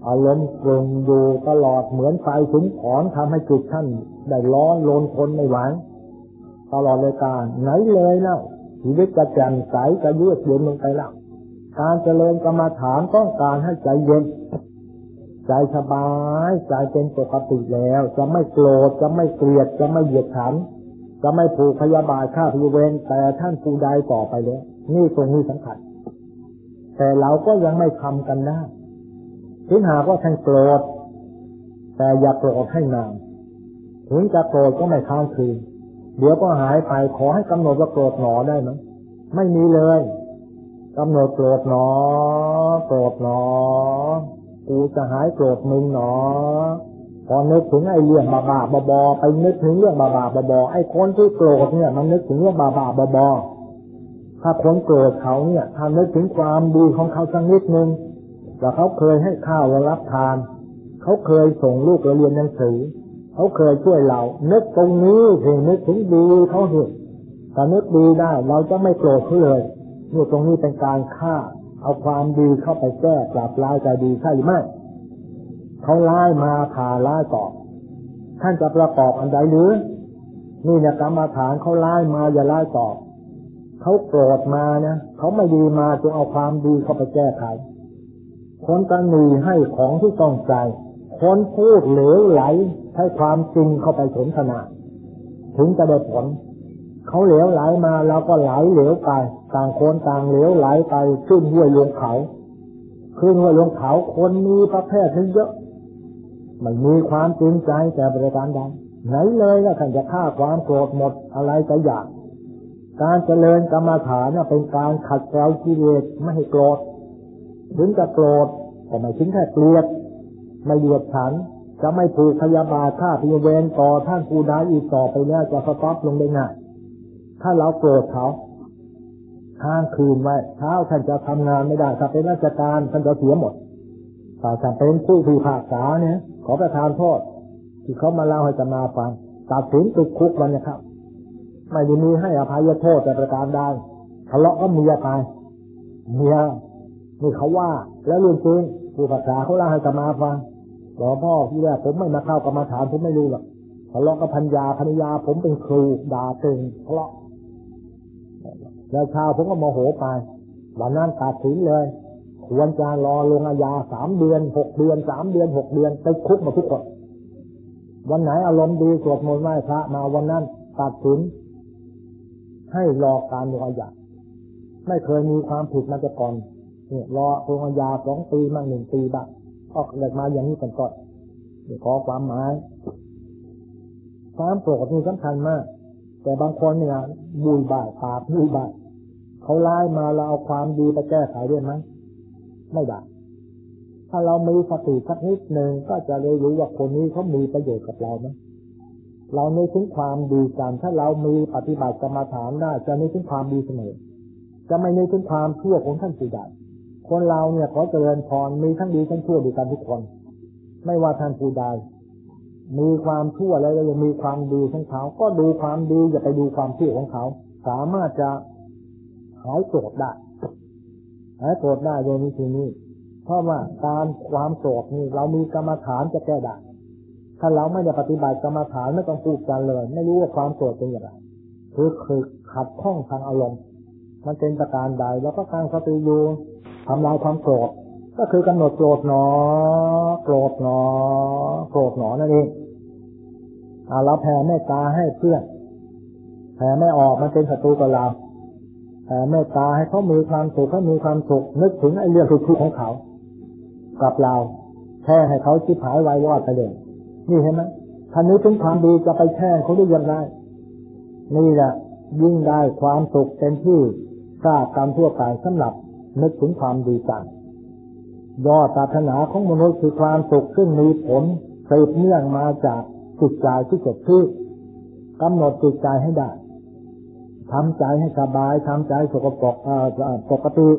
อารมณ์กลุ่มอยู่ตลอดเหมือนไฟถึงขอนทำให้จิตท่านได้ร้อนโลนทนไม่ไหวตลอดเลยการไหนเลยแล้วชีวิตจะแจ่มใสจะยืดเย็นลงไปแล้วการเจริญกรรมฐานต้องการให้ใจเย็นใจสบาย ใจเป็นปกติแล้ว จะไม่โกรธจะไม่เกลียดจะไม่เหยียดฉัน จะไม่ผูกพยาบาทฆ่าพิเวรแต่ท่านผู้ใดต่อไปแล้วนี่ตรงนี้สำคัญแต่เราก็ยังไม่ทำกันนะถึงหากว่าท่านโกรธแต่อย่าโกรธให้นานถึงจะโกรธก็ไม่ค้างคืนเดี๋ยวก็หายไปขอให้กำหนดว่าโกรธหนอได้ไหมไม่มีเลยกำหนดโกรธหนอ โกรธหนอกูจะหายโกรธมึงหนอ พอนึกถึงไอ้เรื่องบาบาบอไปนึกถึงเรื่องบาบาบอไอ้คนที่โกรธเนี่ย มันนึกถึงเรื่องบาบาบอถ้าคนโกรธเขาเนี่ยถ้านึกถึงความดีของเขาสักนิดนึงว่าเขาเคยให้ข้าวเรารับทาน เขาเคยส่งลูกเราเรียนหนังสือ เขาเคยช่วยเรา นึกตรงนี้ถึงนึกถึงดีเขาเห็นถ้านึกดีได้ เราจะไม่โกรธเขาเลยนี่ตรงนี้เป็นการฆ่า เอาความดีเข้าไปแก้ปราบร้ายใจดีใช่หรือไม่ เขาไล่มาผ่าไล่ตอบท่านจะประกอบอันใดหรือ นี่นี่ยกรรมฐานเขาไล่มาอย่าไล่ตอบเขาโกรธมาเนี่ยเขาไม่ดีมาจะเอาความดีเข้าไปแก้ไขคนตันมีให้ของที่ต้องใจคนพูดเหลวไหลให้ความจริงเข้าไปสนทนาถึงจะได้ผลเขาเหลวไหลมาเราก็ไหลเหลวไปต่างคนต่างเหลวไหลไปขึ้นห้วยลงเขา ขึ้นห้วยลงเขาคนมีประเภทนี้เยอะ ไม่มีความจริงใจแต่บริการใดไหนเลยว่าท่านจะฆ่าความโกรธหมดอะไรจะอยากการเจริญกรรมฐานเป็นการขัดเกลากิเลสไม่ให้โกรธถึงจะโกรธก็ไม่ถึงแค่เกลียดไม่เลียดฉัน จะไม่ผูกพยาบาทฆ่าพยาเวรต่อท่านผู้ใดอีกต่อไปแล้วจะสต็อปลงได้ง่ายถ้าเราโกรธเขาค้างคืนไว้เช้าท่านจะทำงานไม่ได้ถ้าเป็นราชการท่านจะเสียหมด ถ้าท่านเป็นผู้พิพากษาเนี่ย ขอประทานโทษที่เขามาเล่าให้จะมาฟังตัดสินติดคุกมันนะครับ ไม่ได้มีให้อภัยโทษแต่ประการใดทะเลาะก็เมียไปเมียนี่เขาว่า แล้วเรื่องจริงผู้ภาษาเขาเล่าให้กมาฟังหลวงพ่อที่แรกผมไม่มาเข้ากรรมาฐานผมไม่รู้หรอกทะเลาะกับพัญญาพัญญาผมเป็นครูด่าเก่งทะเลาะแล้วชาวผมก็โมโหไปวันนั้นตัดสินเลย ควรจะรอลงอาญาสามเดือนหกเดือนสามเดือนหกเดือนไปคุกมาทุกคนวันไหนอารมณ์ดีสวดมนต์ไหว้พระมาวันนั้นตัดสิน ให้รอการลงอาญาไม่เคยมีความผิดมาแต่ก่อนเนี่ยรอลงอาญาสองปีมั่งหนึ่งปีบ้างก็เกิดมาอย่างนี้ก่อนก่อนขอความหมายความโกรธนี่สำคัญมาก แต่บางคนเนี่ยบุยบ่ายปากบุยบ่ายเขาไล่มาเราเอาความดีไปแก้ไขได้ไหม ไม่ได้ ถ้าเรามีสติสักนิดหนึ่งก็จะเลยรู้ว่าคนนี้เขามีประโยชน์กับเราไหมเราในถึงความดีกันถ้าเรามีปฏิบัติกรรมฐานได้จะในถึงความดีเสมอ จะไม่ในถึงความชั่วของท่านผู้ใดคนเราเนี่ยขอเจริญพรมีทั้งดีทั้งชั่วด้วยกันทุกคน ไม่ว่าท่านผู้ใดมีความชั่วแล้วยังมีความดีของเขา ก็ดูความดีอย่าไปดูความชั่วของเขา สามารถจะหายโกรธได้ หายโกรธได้โดยนี้ทีนี้ เพราะว่าการความโกรธนี่เรามีกรรมฐานจะแก้ได้ถ้าเราไม่ได้ปฏิบัติกรรมฐานไม่ต้องพูดกันเลย ไม่รู้ว่าความโกรธเป็นอย่างไรคือคือขัดข้องทางอารมณ์ มันเป็นประการใด แล้วก็การสติอยู่ทำลายความโกรธก็คือกำหนดโกรธหนอ โกรธหนอ โกรธหนอนั่นเองเราแผ่เมตตาให้เพื่อนแผ่ไม่ออกมันเป็นศัตรูกับเรา แผ่เมตตาให้เขามีความสุขเขามีความสุขนึกถึงไอ้เรื่องทุกข์ของเขากับเราแค่ให้เขาชิบหายวายวอดไปเลยนี่เห็นไหมท่านนี้ถึงความดีจะไปแช่งเขาได้ยังไงนี่แหละยิ่งได้ความสุขเต็มที่ทราบกรรมทั่วไปสำหรับนึกถึงความดีกันยอดศาสนาของมนุษย์คือความสุขซึ่งมีผลสืบเนื่องมาจากจิตใจที่เกิดขึ้นกำหนดจิตใจให้ได้ ทำใจให้สบายทำใจสกปรกปกติ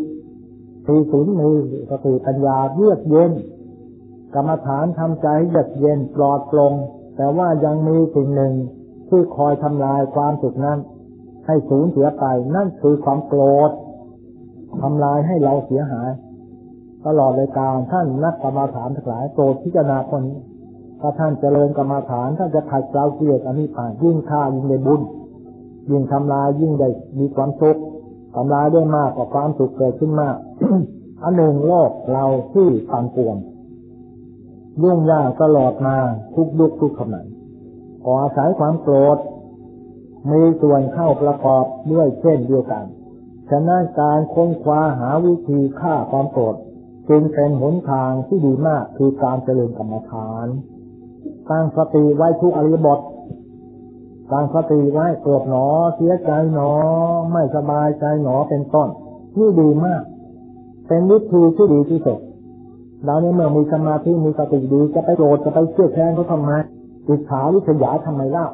ทีศีลมีสติปัญญาเยือกเย็น กรรมฐานทำใจเยือกเย็นปลอดโปร่งแต่ว่ายังมีสิ่งหนึ่งที่คอยทำลายความสุขนั้น ให้สูญเสียไปนั่นคือความโกรธทำลายให้เราเสียหาย ตลอดเลยการท่านนักกรรมฐานทั้งหลายโปรดพิจารณาคนถ้าท่านเจริญกรรมฐานท่านจะขัดเกลาเกียรติอันนี้ผ่านยิ่งฆ่ายิ่งได้บุญ ยิ่งทำลายยิ่งได้มีความสุกข์ทำลายได้มากกว่าความสุขเกิดขึ้นมากอันหนึ่งโลกเราที่ปันป่วนยุ่งยากตลอดมาทุกยุคทุกสมัยขออาศัยความโกรธมีส่วนเข้าประกอบด้วยเช่นเดียวกัน ฉะนั้นการค้นคว้าหาวิธีฆ่าความโกรธจึงเป็นหนทางที่ดีมากคือการเจริญกรรมฐาน ตั้งสติไว้ทุกอริบท ตั้งสติไว้โกรธหนอ เสียใจหนอ ไม่สบายใจหนอเป็นต้น นี่ดีมาก เป็นวิธีที่ดีที่สุดเราเนี่ยเมื่อมีสมาธิมีสติดีจะไปโกรธจะไปเชื่อแค้นเขาทำไมอิจฉาวิทยาทำไมเล่า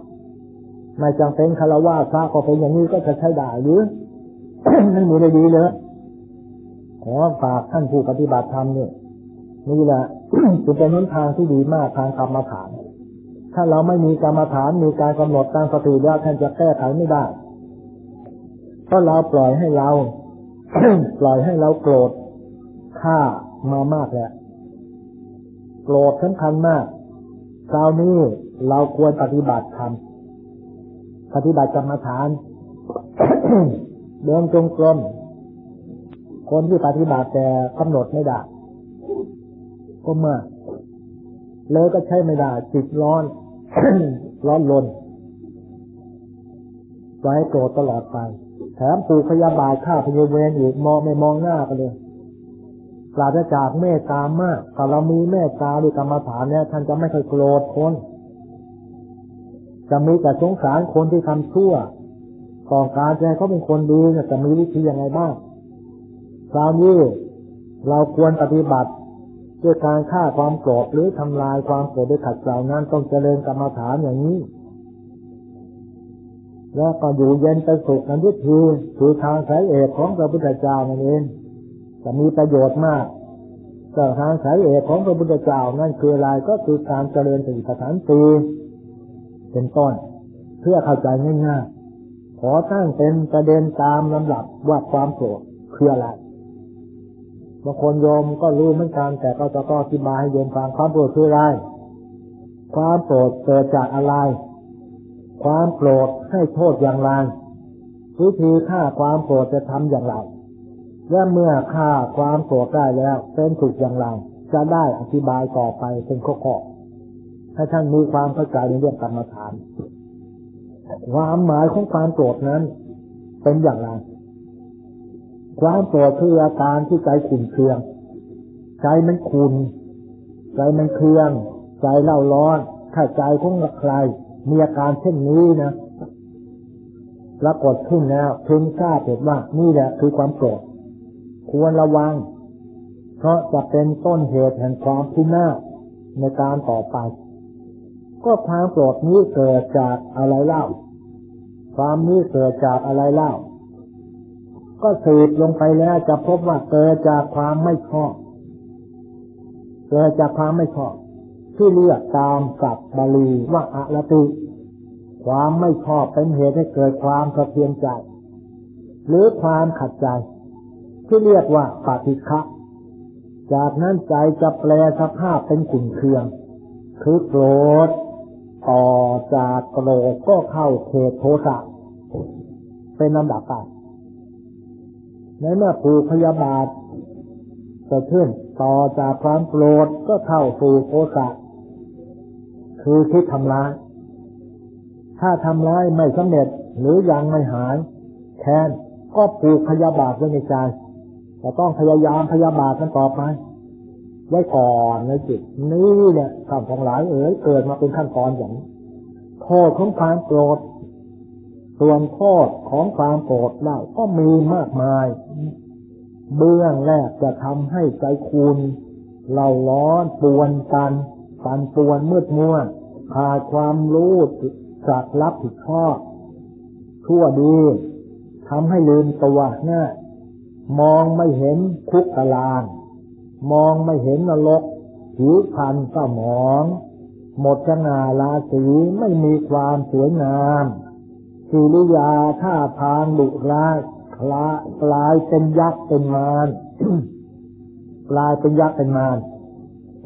ไม่จำเป็นคารวะพระก็เป็นอย่างนี้ก็จะใช้ด่าหรือนั่นมีได้ดีเลยขอฝากท่านผู้ปฏิบัติธรรมเนี่ยนี่แหละจะเป็นหนทางที่ดีมากทางกรรมฐาน ถ้าเราไม่มีกรรมฐานมีการกำหนดตั้งสติแล้วท่านจะแก้ไขไม่ได้ เพราะเราปล่อยให้เรา ปล่อยให้เราโกรธฆ่ามามากแล้วโกรธสำคัญมากคราวนี้เราควรปฏิบัติธรรมปฏิบัติกรรมฐานเดินจงกรมคนที่ปฏิบัติแต่กำหนดไม่ได้ก็มาก เลยก็ใช้ไม่ได้จิตร้อน ร้อนลนไว้โกรธตลอดไป แถมปูพยาบาทข้าพยเวนอีกมองไม่มองหน้ากันเลยปราศจากเมตตามากถ้าเรามีเมตตาด้วยกรรมฐานเนี่ยท่านจะไม่เคยโกรธคนจะมีแต่สงสารคนที่ทำชั่วต้องการใจเขาเป็นคนดีจะมีวิธียังไงบ้างคราวนี้เราควรปฏิบัติ ด้วยการฆ่าความโกรธหรือทำลายความโกรธด้วยขัดเกลานั้นต้องเจริญกรรมฐานอย่างนี้ แล้วก็อยู่เย็นเป็นสุขนั้นวิธีคือทางสายเอกของพระพุทธเจ้านั่นเองจะมีประโยชน์มากแต่ทางสายเอกของพระพุทธเจ้านั่นคืออะไรก็คือการเจริญสติปัฏฐานสีเป็นต้น เพื่อเข้าใจง่ายๆขอตั้งเป็นประเด็นตามลำดับว่าความโกรธคืออะไร บางคนโยมก็รู้เหมือนกัน แต่ก็จะก็อธิบายให้โยมฟังความโกรธคืออะไร ความโกรธเกิดจากอะไร ความโกรธให้โทษอย่างไรวิธีฆ่าความโกรธจะทำอย่างไร และเมื่อฆ่าความโกรธได้แล้วเป็นถูกอย่างไร จะได้อธิบายต่อไปเป็นข้อๆให้ท่านมีความเข้าใจในเรื่องกรรมฐานความหมายของความโกรธนั้น เป็นอย่างไร ความโกรธคืออาการที่ใจขุ่นเคือง ใจมันขุ่นใจมันเคือง ใจเล่าร้อน ถ้าใจของใคร มีอาการเช่นนี้นะปรากฏขึ้นแล้วเพ่งทราบเห็นว่านี่แหละคือความโกรธควรระวัง เพราะจะเป็นต้นเหตุแห่งความพินาในการต่อไป ก็ความโกรธนี้เกิดจากอะไรเล่า ความนี้เกิดจากอะไรเล่า ก็สืบลงไปแล้วจะพบว่าเกิดจากความไม่ชอบ เกิดจากความไม่ชอบ ที่เรียกตามกับบาลีว่าอะละติ ความไม่ชอบเป็นเหตุให้เกิดความสะเทือนใจ หรือความขัดใจ ที่เรียกว่าปฏิฆะจากนั้นใจจะแปลสภาพเป็นขุ่นเคือง คือโกรธต่อจากโกรธก็เข้าเขตโทสะเป็นลำดับไป ในเมื่อผูกพยาบาทเกิดขึ้นต่อจากความโกรธก็เข้าสู่โทสะคือคิดทำร้ายถ้าทำร้ายไม่สำเร็จหรือยังไม่หายแค้นก็ผูกพยาบาทไว้ในใจจะต้องพยายามพยาบาทกันต่อไปไว้ก่อนในจิตนี่เนี่ยคำของหลายเอ๋ยเกิดมาเป็นขั้นตอนอย่างโทษของความโกรธ ส่วนโทษของความโกรธเล่าก็มีมากมาย เบื้องแรกจะทำให้ใจคุณเราร้อนปวนกันปันปวนมืดมัวขาดความรู้จักรับผิดชอบชั่วดีทำให้ลืมตัวหน้ามองไม่เห็นคุกตาราง มองไม่เห็นนรกผิวพันก็หมอง หมดจนาราศีไม่มีความสวยงาม กิริยาท่าทางดุร้ายคลากลายเป็นยักษ์เป็นมารกลายเป็นยักษ์เป็นมาร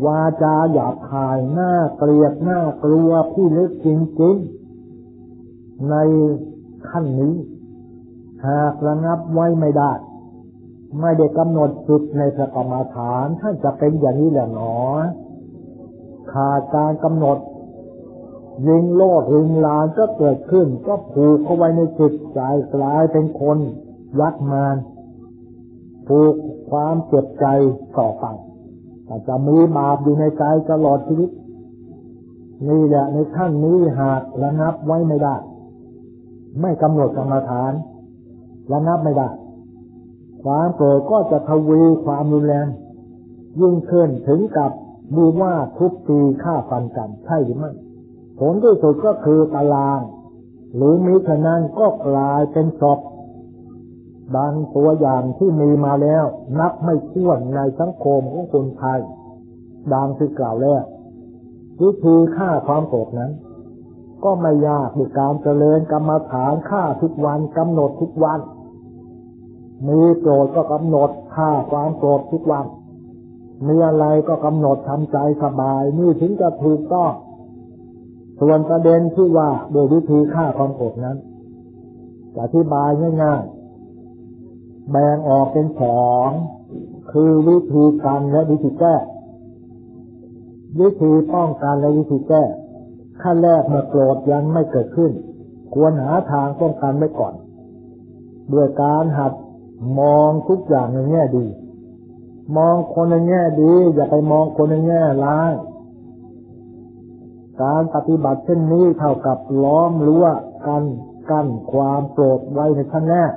วาจาหยาบคายหน้าเกลียดหน้ากลัวผู้ลึกจริงๆในขั้นนี้ หากระงับไว้ไม่ได้ ไม่ได้กำหนดจุดในพระกรรมฐานท่านจะเป็นอย่างนี้แหละหนอขาดการกำหนด ยิงโลดยิงลานก็เกิดขึ้น ก็ผูกเข้าไว้ในจิตใจกลายเป็นคนยักมานผูกความเจ็บใจต่อไปแต่จะมีบาปอยู่ในใจตลอดชีวิต นี่แหละในขั้นนี้หากระงับไว้ไม่ได้ ไม่กำหนดกรรมฐานระงับไม่ได้ ความโกรธก็จะทวีความรุนแรง ยิ่งขึ้นถึงกับมีว่าทุบตีฆ่าฟันกันใช่หรือไม่ ผลที่สุดก็คือตาราง หรือมิฉะนั้นก็กลายเป็นศพบางตัวอย่างที่มีมาแล้ว นับไม่ถ้วนในสังคมของคนไทยดังที่กล่าวแล้ววิธีฆ่าความโกรธนั้น ก็ไม่ยากด้วยการเจริญกรรมฐานฆ่าทุกวันกำหนดทุกวัน มีโกรธก็กำหนดฆ่าความโกรธทุกวันมีอะไรก็กำหนดทำใจสบายนี่ถึงจะถูกต้อง ส่วนประเด็นที่ว่าโดยวิธีฆ่าความโกรธนั้นอธิบายง่ายๆ แบ่งออกเป็นสองคือวิธีการและวิธีแก้ วิธีป้องกันและวิธีแก้ ขั้นแรกเมื่อโกรธยังไม่เกิดขึ้น ควรหาทางป้องกันไว้ก่อนด้วยการหัดมองทุกอย่างในแง่ดี มองคนในแง่ดี อย่าไปมองคนในแง่ร้าย การปฏิบัติเช่นนี้เท่ากับล้อมรั้วกันกั้นความโกรธไว้ในขั้นแรก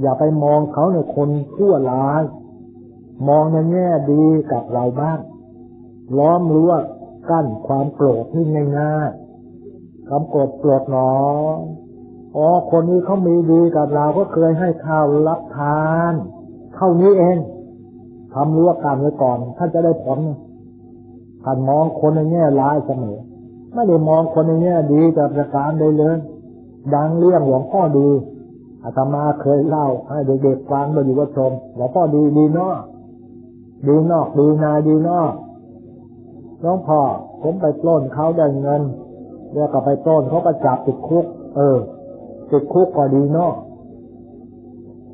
อย่าไปมองเขาในคนชั่วร้าย มองในแง่ดีกับเราบ้าง ล้อมรั้วกั้นความโกรธที่ง่ายๆคำโกรธโกรธหนออ๋อคนนี้เขามีดีกับเราก็เคยให้ข้าวรับทาน เท่านี้เองทำรั้วกันไว้ก่อนท่านจะได้ผล ท่านมองคนในแง่ร้ายเสมอไม่ได้มองคนในแง่ดีแต่ประการใดเลย ดังเรื่องหลวงพ่อดีอาตมาเคยเล่าให้เด็กๆฟังมาอยู่วัดชมหลวงพ่อดีดีนอกดีนอกดีนาดีนอกน้องพ่อผมไปปล้นเขาได้เงินเรียกก็ไปต้นเขาก็จับติดคุก เออติดคุกก็ดีเนาะ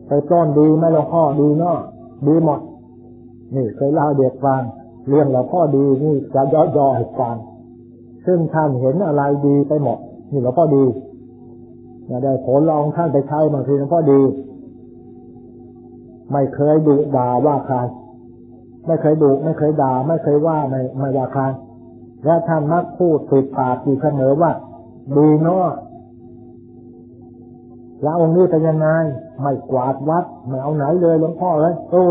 ไปต้นดีไหมหลวงพ่อดีเนาะดีหมดนี่เคยเล่าเด็กฟัง เรื่องหลวงพ่อดีนี่จะย่อๆให้ฟังซึ่งท่านเห็นอะไรดีไปหมดนี่หลวงพ่อดีได้ผลลองท่านไปใช้บางทีหลวงพ่อดี ไม่เคยดุด่าว่าใครไม่เคยดุไม่เคยด่า ไม่เคยว่าไม่ไม่ว่าใครและท่านมักพูดติดปากอยู่เสมอว่าดีเนาะแล้วองค์นี้เป็นยังไงไม่กวาดวัดไม่เอาไหนเลยหลวงพ่อเลยโอ้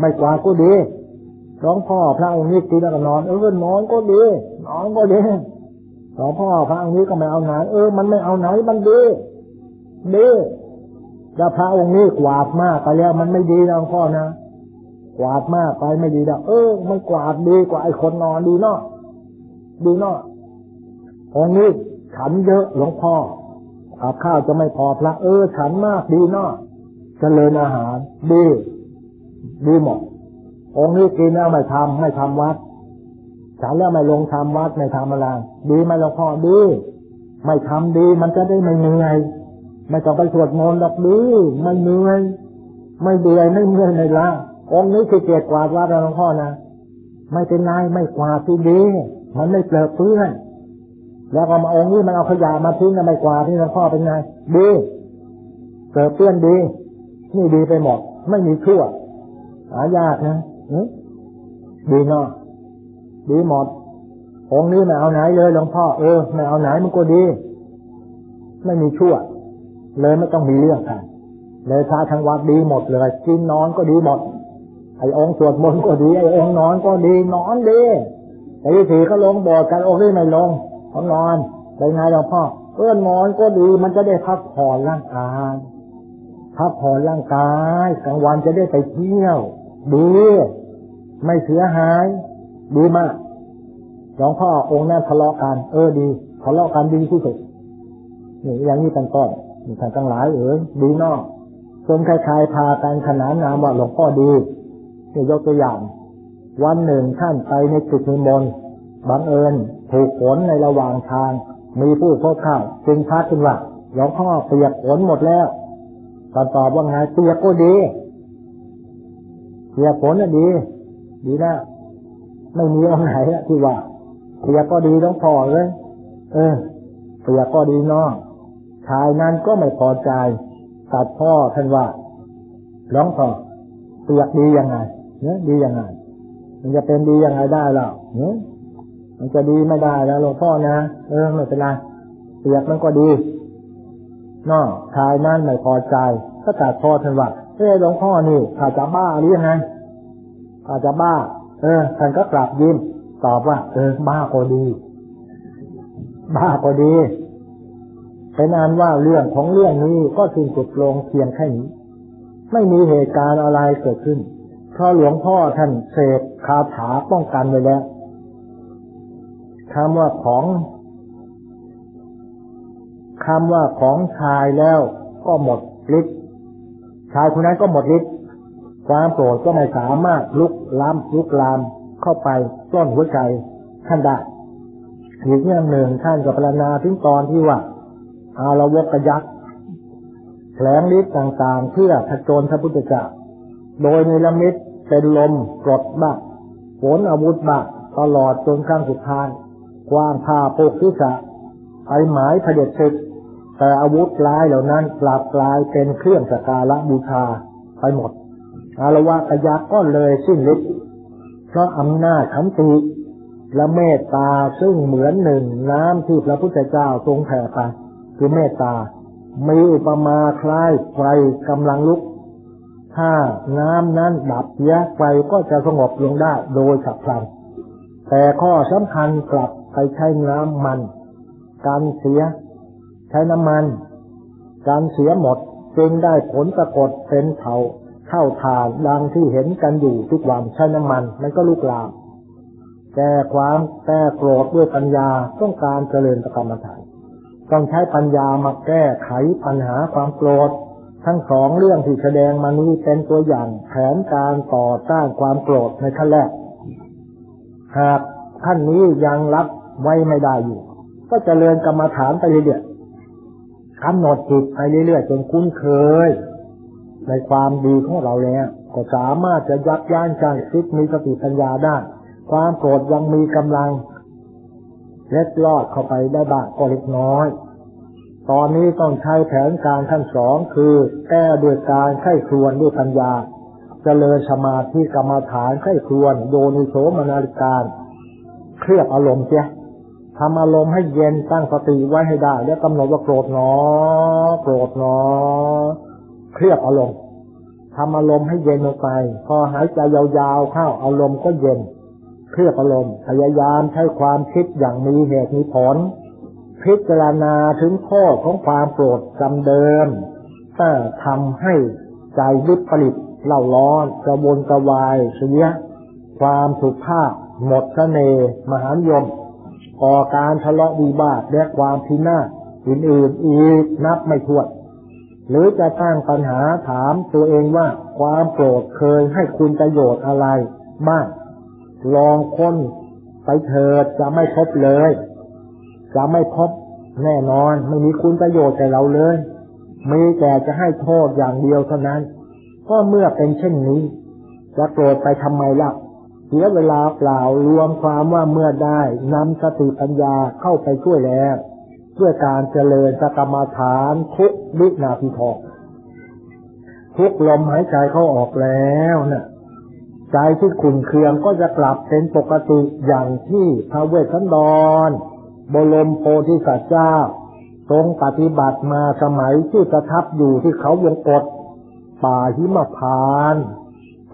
ไม่กวาดก็ดี หลวงพ่อพระองค์นี้กินแล้วก็นอนเออนอนก็ดีนอนก็ดีหลวงพ่อพระองค์นี้ก็ไม่เอาไหน เออ มันไม่เอาไหน มันดี ดีแล้วพระองค์นี้กวาดมากไปแล้ว มันไม่ดีนะหลวงพ่อนะ กวาดมากไปไม่ดีแล้วเออ มันกวาดดีกว่าไอ้คนนอนดีเนาะดีเนาะองค์นี้ฉันเยอะหลวงพ่อกับข้าวจะไม่พอพระ เออ ฉันมากดีเนาะเจริญอาหาร ดี ดีหมด องค์นี้กินแล้วไม่ทำไม่ทำวัดฉันแล้วไม่ลงทำวัดไม่ทำอะไรดีไหมหลวงพ่อดีไม่ทำดีมันจะได้ไม่เหนื่อยไม่ต้องไปสวดมนต์หรอกดีไม่เหนื่อยไม่เบื่อไม่เมื่อยไม่ล้าองค์นี้คือเกียรติกวาดวัดหลวงพ่อนะไม่เป็นไรไม่กวาดที่ดีมันไม่เปลือเปื้อนแล้วก็มาองค์นี้มันเอาขยะมาทิ้งไม่กวาดที่หลวงพ่อเป็นไงดีเปลือเปื้อนดีนี่ดีไปหมดไม่มีชั่วหายากนะ ดีเนาะดีหมดองนี้ไม่เอาไหนเลยหลวงพ่อเออไม่เอาไหนมันก็ดี ไม่มีชั่ว เลยไม่ต้องมีเรื่องกันเลยพระทางวัดดีหมดเลยกินนอนก็ดีหมด ไอ้องสวดมนต์ก็ดีไอ้องนอนก็ดีนอนดีไอ้ทีก็ลงบอดกันองค์นี้ไม่ลงเขานอนไปไงหลวงพ่อเออนอนก็ดีมันจะได้พักผ่อนร่างกายพักผ่อนร่างกายกลางวันจะได้ไปเที่ยว ดีไม่เสียหายดีมากหลวงพ่อองค์นั้นทะเลาะกัน เออดีทะเลาะกันดีที่สุดนี่อย่างนี้เป็นต้นมีท่านทั้งหลายเออดีนอกจนใครๆพากันขนานนามว่าหลวงพ่อดีนี่ยกตัวอย่าง วันหนึ่งท่านไปในจุดนิมนต์บังเอิญถูกฝนในระหว่างทาง มีผู้พบเข้าจึงทักขึ้นว่าหลวงพ่อเปียกฝนหมดแล้วตอนตอบว่าไงเปียกก็ดี เปียกฝนน่ะดี ดีนะไม่มีองไหนที่ว่าเปียกก็ดีต้องพอเลย เออเปียกก็ดีน้องชายนั้นก็ไม่พอใจตัดพ่อท่านว่าร้องพ่อเปียกดียังไงเนี่ยดียังไง มันจะเป็นดียังไงได้ล่ะเนี่ยมันจะดีไม่ได้แล้วหลวงพ่อนะเออไม่เป็นไรเปียกมันก็ดีนอชายนั้นไม่พอใจก็ตัดพ่อท่านว่า เออหลวงพ่อนี่อาจจะบ้าหรือยังไงอาจจะบ้า เออท่านก็กลับยิ้มตอบว่า เออ บ้าก็ดี บ้าก็ดีเป็นอันว่าเรื่องของเรื่องนี้ก็สิ้นสุดลงเพียงแค่นี้ ไม่มีเหตุการณ์อะไรเกิดขึ้น เพราะหลวงพ่อท่านเสกคาถาป้องกันไว้แล้วคำว่าของคำว่าของชายแล้วก็หมดฤทธิ์ ชายคนนั้นก็หมดฤทธิ์ความโกรธก็ไม่สามารถลุกล้ำลุกลามเข้าไปต้นหัวใจท่านได้อีกเรื่องหนึ่งท่านก็พรรณนาถึงตอนที่ว่าอาลวกยักษ์แผลงฤทธิ์ต่างๆ เพื่อผจญพระพุทธเจ้าโดยในละมิตเป็นลมกรดบ้างฝนอาวุธบ้างตลอดจนครั้งสุดท้ายกว้างผ้าปกทิศะไปหมายเผด็จศึก แต่อาวุธลายเหล่านั้นกลับกลายเป็นเครื่องสการะบูชาไปหมด อารวากยักษ์ก็เลยสิ้นฤทธิ์เพราะอำนาจขันติและเมตตาซึ่งเหมือนหนึ่งน้ำที่พระพุทธเจ้าทรงแผ่ไปคือเมตตา มีอุปมาคล้ายไฟกำลังลุก ถ้าน้ำนั้นดับเสียไฟก็จะสงบลงได้โดยฉับพลัน แต่ข้อสำคัญกลับไปใช้น้ำมันการเสีย ใช้น้ำมัน การเสียหมดจึงได้ผลปรากฏเป็นเผาเข้าทานดังที่เห็นกันอยู่ทุกวันใช้น้ำมัน มันก็ลุกลามแก้ความแก้โกรธด้วยปัญญาต้องการเจริญกรรมฐานต้องใช้ปัญญามาแก้ไขปัญหาความโกรธ ทั้งสองเรื่องที่แสดงมานี้เป็นตัวอย่างแผนการต่อต้านความโกรธในขั้นแรก หากขั้นนี้ยังรับไว้ไม่ได้อยู่ ก็จเจริญกรรมฐานไปเรื่อย กำหนดจิตไปเรื่อยๆจนคุ้นเคย ในความดีของเราแล้ว ก็สามารถจะยับยั้งใจคิดมีสติปัญญาได้ ความโกรธยังมีกำลังเล็ดลอดเข้าไปได้บ้างก็เล็กน้อย ตอนนี้ต้องใช้แผนการขั้นสองคือแก้ด้วยการไข้ครวนด้วยปัญญาจเจริญสมาธิกรรมฐานไข้ครวนโยนิโสมนาริการ เครียบอารมณ์เสีย ทำอารมณ์ให้เย็นตั้งสติไว้ให้ได้ แล้วกำหนดว่าโกรธหนอ โกรธหนอ เครียบอารมณ์ทำอารมณ์ให้เย็นลงไป พอหายใจยาวๆเข้าอารมณ์ก็เย็น เครียบอารมณ์พยายามใช้ความคิดอย่างมีเหตุมีผล พิจารณาถึงข้อของความโกรธจำเดิมถ้าทำให้ใจวิปริตเล่าร้อนกระวนกระวายเสียความสุภาพหมดเสน่ห์มหานยม ก่อการทะเลาะวิวาทและความพินาศอื่นๆอีกนับไม่ถ้วนหรือจะตั้งปัญหาถามตัวเองว่าความโกรธเคยให้คุณประโยชน์อะไรบ้างลองค้นไปเถิดจะไม่พบเลย จะไม่พบแน่นอนไม่มีคุณประโยชน์แก่เราเลยมีแต่จะให้โทษอย่างเดียวเท่านั้น ก็เมื่อเป็นเช่นนี้ จะโกรธไปทำไมล่ะ เสียเวลาเปล่ารวมความว่าเมื่อได้นำสติปัญญาเข้าไปช่วยแล้วเพื่อการเจริญสกรรมฐานทุกวินาทีทองทุกลมหายใจเข้าออกแล้วนะ่ะใจที่ขุนเคืองก็จะกลับเป็นปกติอย่างที่พระเวสสันดรบรมโพธิสัตว์เจ้า ทรงปฏิบัติมาสมัยที่ประทับอยู่ที่เขาวงกฏป่าหิมพาน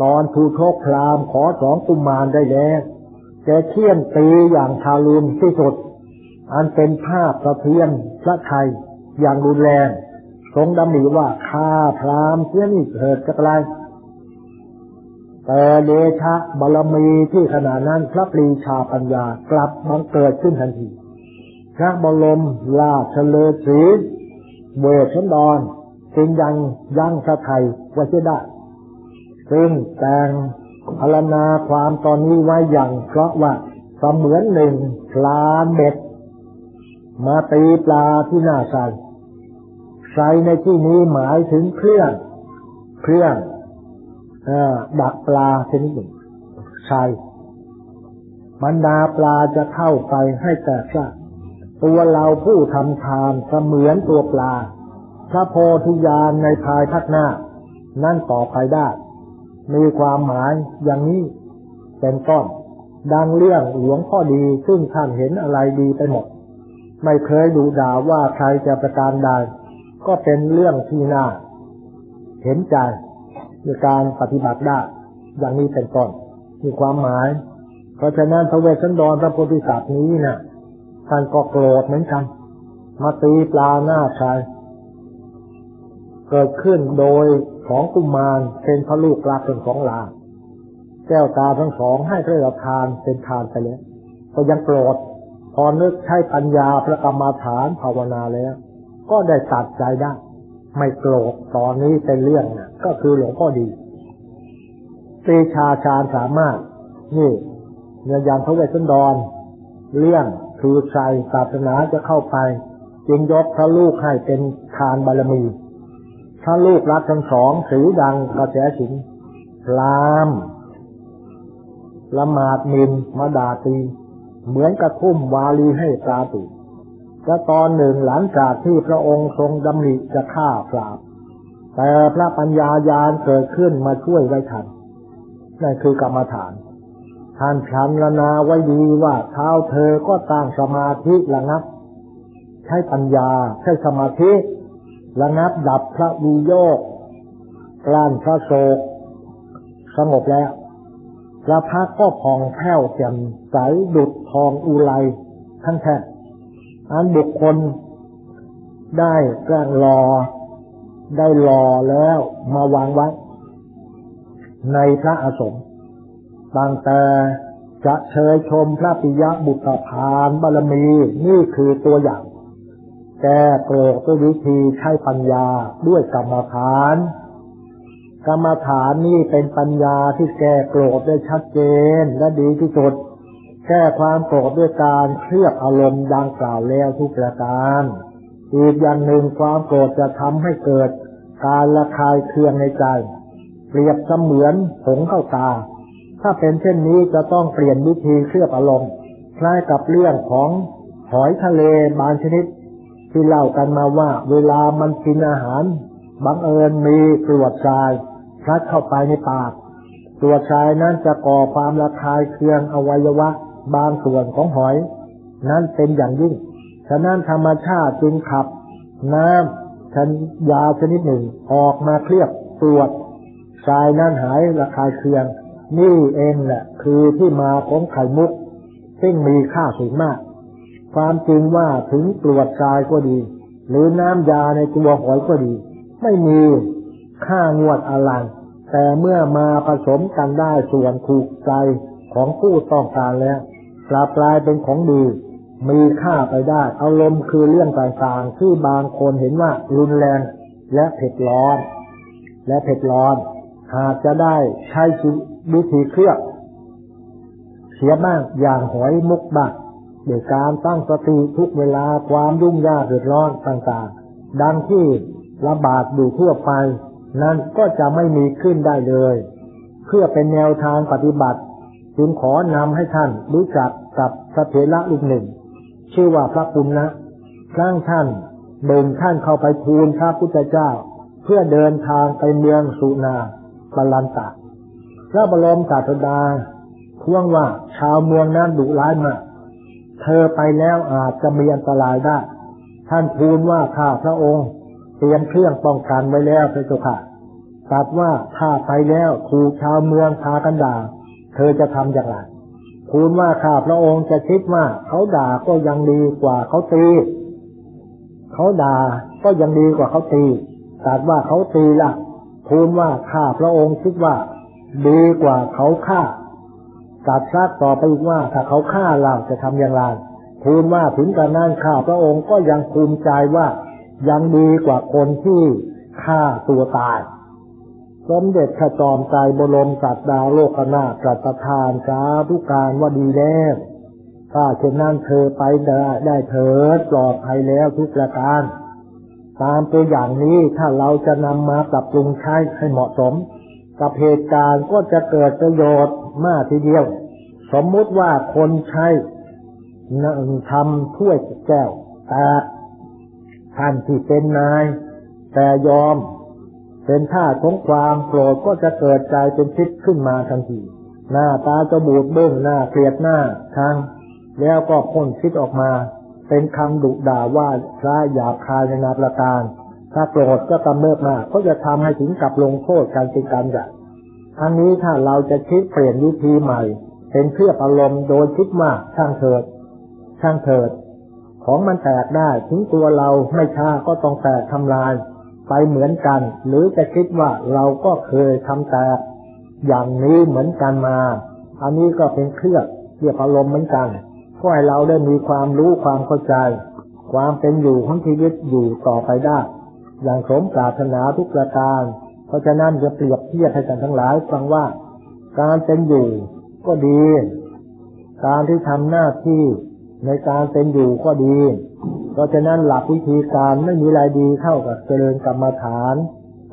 ตอนทูโชคพรามขอสองกุมารได้แล้วแกเที่ยนตีอย่างทารุณที่สุด อันเป็นภาพสะเทือนพระไทยอย่างรุนแรง ทรงดำริว่าข้าพรามเสียนี่เกิดจากอะไรแต่เดชะบารมีที่ขณะนั้นพระปรีชาปัญญากลับบังเกิดขึ้นทันทีพระบรมลาชเลศีเวชนดอนจึงยังยั่งพระไทยไว้ได้ ซึ่งแต่งพรรณนาความตอนนี้ไว้อย่างเพราะว่าเสมือนหนึ่งปลาเบ็ด มาตีปลาที่หน้าใสใสในที่นี้หมายถึงเครื่อง เครื่องดักปลาชนิดหนึ่งใช่บรรดาปลาจะเข้าไปให้แตกซะตัวเราผู้ทำทานเสมือนตัวปลา พระโพธิญาณในภายทักหน้า นั่นต่อไปได้ มีความหมายอย่างนี้เป็นต้นดังเรื่องหลวงพ่อดีซึ่งท่านเห็นอะไรดีไปหมด ไม่เคยดูด่าว่าใครจะประการใดก็เป็นเรื่องที่น่า เห็นใจในการปฏิบัติได้อย่างนี้เป็นต้นมีความหมาย เพราะฉะนั้นพระเวสสันดรพระโพธิสัตว์นี้นะ่ะท่านก็โกรธเหมือนกัน มาตีปลาหน้าชายเกิดขึ้นโดย ของกุมารเป็นพระลูกลาเป็นของลา แก้วตาทั้งสองให้พระราทานเป็นทานไปแล้วก็ยังโกรธพอนึกใช้ปัญญาพระกรรมาฐานภาวนาแล้ว ก็ได้ตัดใจได้ ไม่โกรธตอนนี้เป็นเรื่องนะก็คือหลวงพ่อดีปีชาชาญสามารถ นี่เนื้อยานพระเวสสันดร เรื่องคือใจศาสนาจะเข้าไป จึงยกพระลูกให้เป็นทานบารมี พระลูกรักทั้งสองสีดังกระแสสิงลามละหมาดมินมาดาตี เหมือนกระทุ่มวาลีให้ปราตุและตอนหนึ่งหลังจากที่พระองค์ทรงดำริจะฆ่าปราบ แต่พระปัญญายาณเกิดขึ้นมาช่วยไว้ทันนั่นคือกรรมฐาน ท่านชันลนาไว้ดีว่าเท้าเธอก็ตั้งสมาธิระงับ ใช้ปัญญาใช้สมาธิ ระงับดับพระวิโยกกลั้นพระโศก สงบแล้วพระพักก็ผ่องแผ้วแจ่มใสดุดทองอุไรทั้งแท้อันบุคคล ได้แกล้งรอ ได้รอแล้วมาวางไว้ ในพระอาสมตั้งแต่จะเชยชมพระปิยบุตรพานบารมีนี่คือตัวอย่าง แก้โกรธด้วยวิธีใช้ปัญญาด้วยกรรมฐาน กรรมฐานนี่เป็นปัญญาที่แก้โกรธได้ชัดเจนและดีที่สุด แก้ความโกรธด้วยการเคลือบอารมณ์ดังกล่าวแล้วทุกประการ อีกอย่างหนึ่งความโกรธจะทำให้เกิด การระคายเคืองในใจ เปรียบเสมือนผงเข้าตา ถ้าเป็นเช่นนี้จะต้องเปลี่ยนวิธีเคลือบอารมณ์คล้ายกับเรื่องของหอยทะเลบางชนิด ที่เล่ากันมาว่า เวลามันกินอาหารบังเอิญมีกรวดทรายพลัดเข้าไปในปากกรวดทรายนั้นจะก่อความระคายเคืองอวัยวะ บางส่วนของหอย นั้นเป็นอย่างยิ่ง ฉะนั้นธรรมชาติจึงขับ น้ำชนยาชนิดหนึ่งออกมาเคลือบตรวจทรายนั้นหายระคายเคือง นี่เองแหละคือที่มาของไข่มุก ซึ่งมีค่าสูงมาก ความจริงว่าถึงตรวจทรายก็ดี หรือน้ำยาในตัวหอยก็ดี ไม่มีค่างวดอะไรแต่เมื่อมาผสมกันได้ส่วนถูกใจของผู้ต้องการแล้วกลับกลายเป็นของดี มีค่าไปได้ อารมณ์คือเรื่องต่างๆที่บางคนเห็นว่ารุนแรงและเผ็ดร้อน และเผ็ดร้อน หากจะได้ใช้วิธีเคลือบเสียบ้างอย่างหอยมุกบ้าง โดยการตั้งสติทุกเวลาความยุ่งยากเดือดร้อนต่างๆ ดังที่ระบาดอยู่ทั่วไป นั้นก็จะไม่มีขึ้นได้เลย เพื่อเป็นแนวทางปฏิบัติ จึงขอนำให้ท่านรู้จักกับพระเถระอีกหนึ่ง ชื่อว่าพระปุณณะครั้งท่านเดินท่านเข้าไปทูลพระพุทธเจ้า เพื่อเดินทางไปเมืองสุนาบาลันตะพระบรมศาสดาทวงว่าชาวเมืองนั้นดุร้ายมาก เธอไปแล้วอาจจะมีอันตรายได้ ท่านทูลว่าข้าพระองค์เตรียมเครื่องป้องกันไว้แล้วพระเจ้าค่ะตรัสว่าถ้าไปแล้วถูกชาวเมืองพากันด่า เธอจะทำอย่างไรทูลว่าข้าพระองค์จะคิดว่าเขาด่าก็ยังดีกว่าเขาตี เขาด่าก็ยังดีกว่าเขาตีตรัสว่าเขาตีละทูลว่าข้าพระองค์คิดว่า ดีกว่าเขาฆ่า ตรัสซักต่อไปอีกว่าถ้าเขาฆ่าเราจะทำอย่างไรทูลว่าถึงกระนั้นข้าพระองค์ก็ยังภูมิใจว่ายังดีกว่าคนที่ฆ่าตัวตาย สมเด็จขจอมใจบรมสัตดาโลกนาตรัสทานสาธุการว่าดีแล้วถ้าเช่นนั้นเธอไปได้ได้เถิดปลอดภัยแล้วทุกประการ ตามตัวอย่างนี้ถ้าเราจะนำมาปรับปรุงใช้ให้เหมาะสม กับเหตุการณ์ก็จะเกิดประโยชน์ มากทีเดียว สมมุติว่าคนใช้ทำถ้วยแก้วแต่ท่านที่เป็นนาย แต่ยอม เป็นท่าของความโกรธก็จะเกิดใจเป็นพิษขึ้นมาทันที หน้าตาจะบูดเบื้งหน้าเกลียดหน้าทาง แล้วก็พ่นพิษออกมา เป็นคำดุด่าว่าพระหยาบคายในนาประการ ถ้าโกรธก็ตำเนิบมากก็จะทำให้ถึงกับลงโทษการเป็นการใหญ่ ทั้งนี้ถ้าเราจะคิดเปลี่ยนวิธีใหม่ เป็นเพื่ออารมณ์โดยคิดมากช่างเถิด ช่างเถิด ของมันแตกได้ถึงตัวเราไม่ช้าก็ต้องแตกทำลาย ไปเหมือนกัน หรือจะคิดว่าเราก็เคยทำแต่อย่างนี้เหมือนกันมา อันนี้ก็เป็นเครื่องเกี่ยวอารมณ์เหมือนกันเพื่อให้เราได้มีความรู้ความเข้าใจ ความเป็นอยู่ของชีวิตอยู่ต่อไปได้ อย่างสมปรารถนาทุกประการ ราะฉะนั้นจะเปรียบเทียบให้กันทั้งหลายฟังว่า การเป็นอยู่ก็ดี การที่ทำหน้าที่ในการเป็นอยู่ก็ดี เพราะฉะนั้นหลักวิธีการไม่มีอะไรดีเท่ากับเจริญกรรมฐาน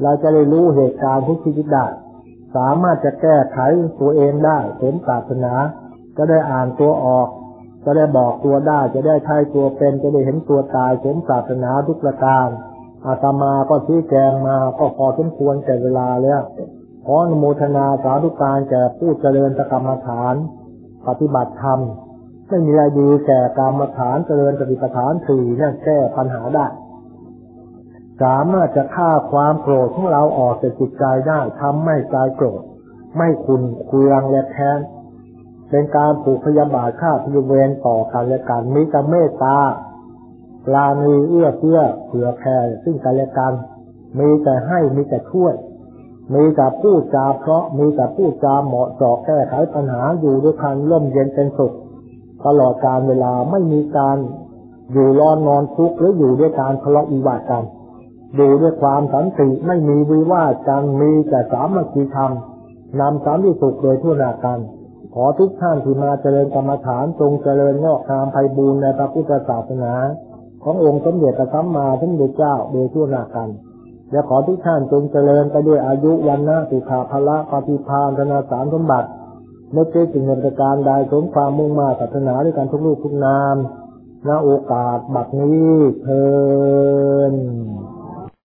เราจะได้รู้เหตุการณ์ทุกชีวิตได้สามารถจะแก้ไขตัวเองได้เห็นศาสนาจะได้อ่านตัวออก จะได้บอกตัวได้ จะได้ใช้ตัวเป็น จะได้เห็นตัวตายเห็นศาสนาทุกประการ อาตมาก็ชี้แจงมาก็พอสมควรแก่เวลาแล้วขออนุโมทนาสาธุการแก่ผู้เจริญกรรมฐาน ปฏิบัติธรรม ไม่มีอะไรดีแก่กรรมฐานเจริญปฏิปทานสี่เนี่ยแก้ปัญหาได้ สามารถจะฆ่าความโกรธของเราออกจากจิตใจได้ทำไม่ใจโกรธ ไม่คุนเคืองและแค้นเป็นการผูกพยาบาทฆ่าพิเวรต่อกันและกันมีแต่เมตตา ปลามีเอื้อเพื่อเผื่อแผ่ซึ่งกันและกัน มีแต่ให้มีแต่ช่วย มีแต่พูดจาเพราะมีแต่พูดจาเหมาะเจาะแก้ไขปัญหาอยู่ด้วยกันร่มเย็นเป็นสุขตลอดการเวลาไม่มีการอยู่ร้อนนอนทุกข์หรืออยู่ด้วยการทะเลาะวิวาทกันอยู่ด้วยความสันติไม่มีวิวาทกันมีแต่สามัคคีธรรมนำสามที่สุขโดยทั่วนากันขอทุกท่านที่มาเจริญกรรมฐานจงเจริญงอกงามไพบูรณ์ในพระพุทธศาสนา ขององค์สมเด็จพระสัมมาสัมพุทธเจ้าโดยทั่วหน้ากัน และขอทุกท่านจงเจริญไปด้วยอายุวันนะสุขาภละปฏิภาณธนาสารสมบัติไม่เกิดสิ่งเหตุการใดสมความมุ่งมาศาสนาด้วยกันทุกลูกทุกนามณโอกาสบัดนี้เทิน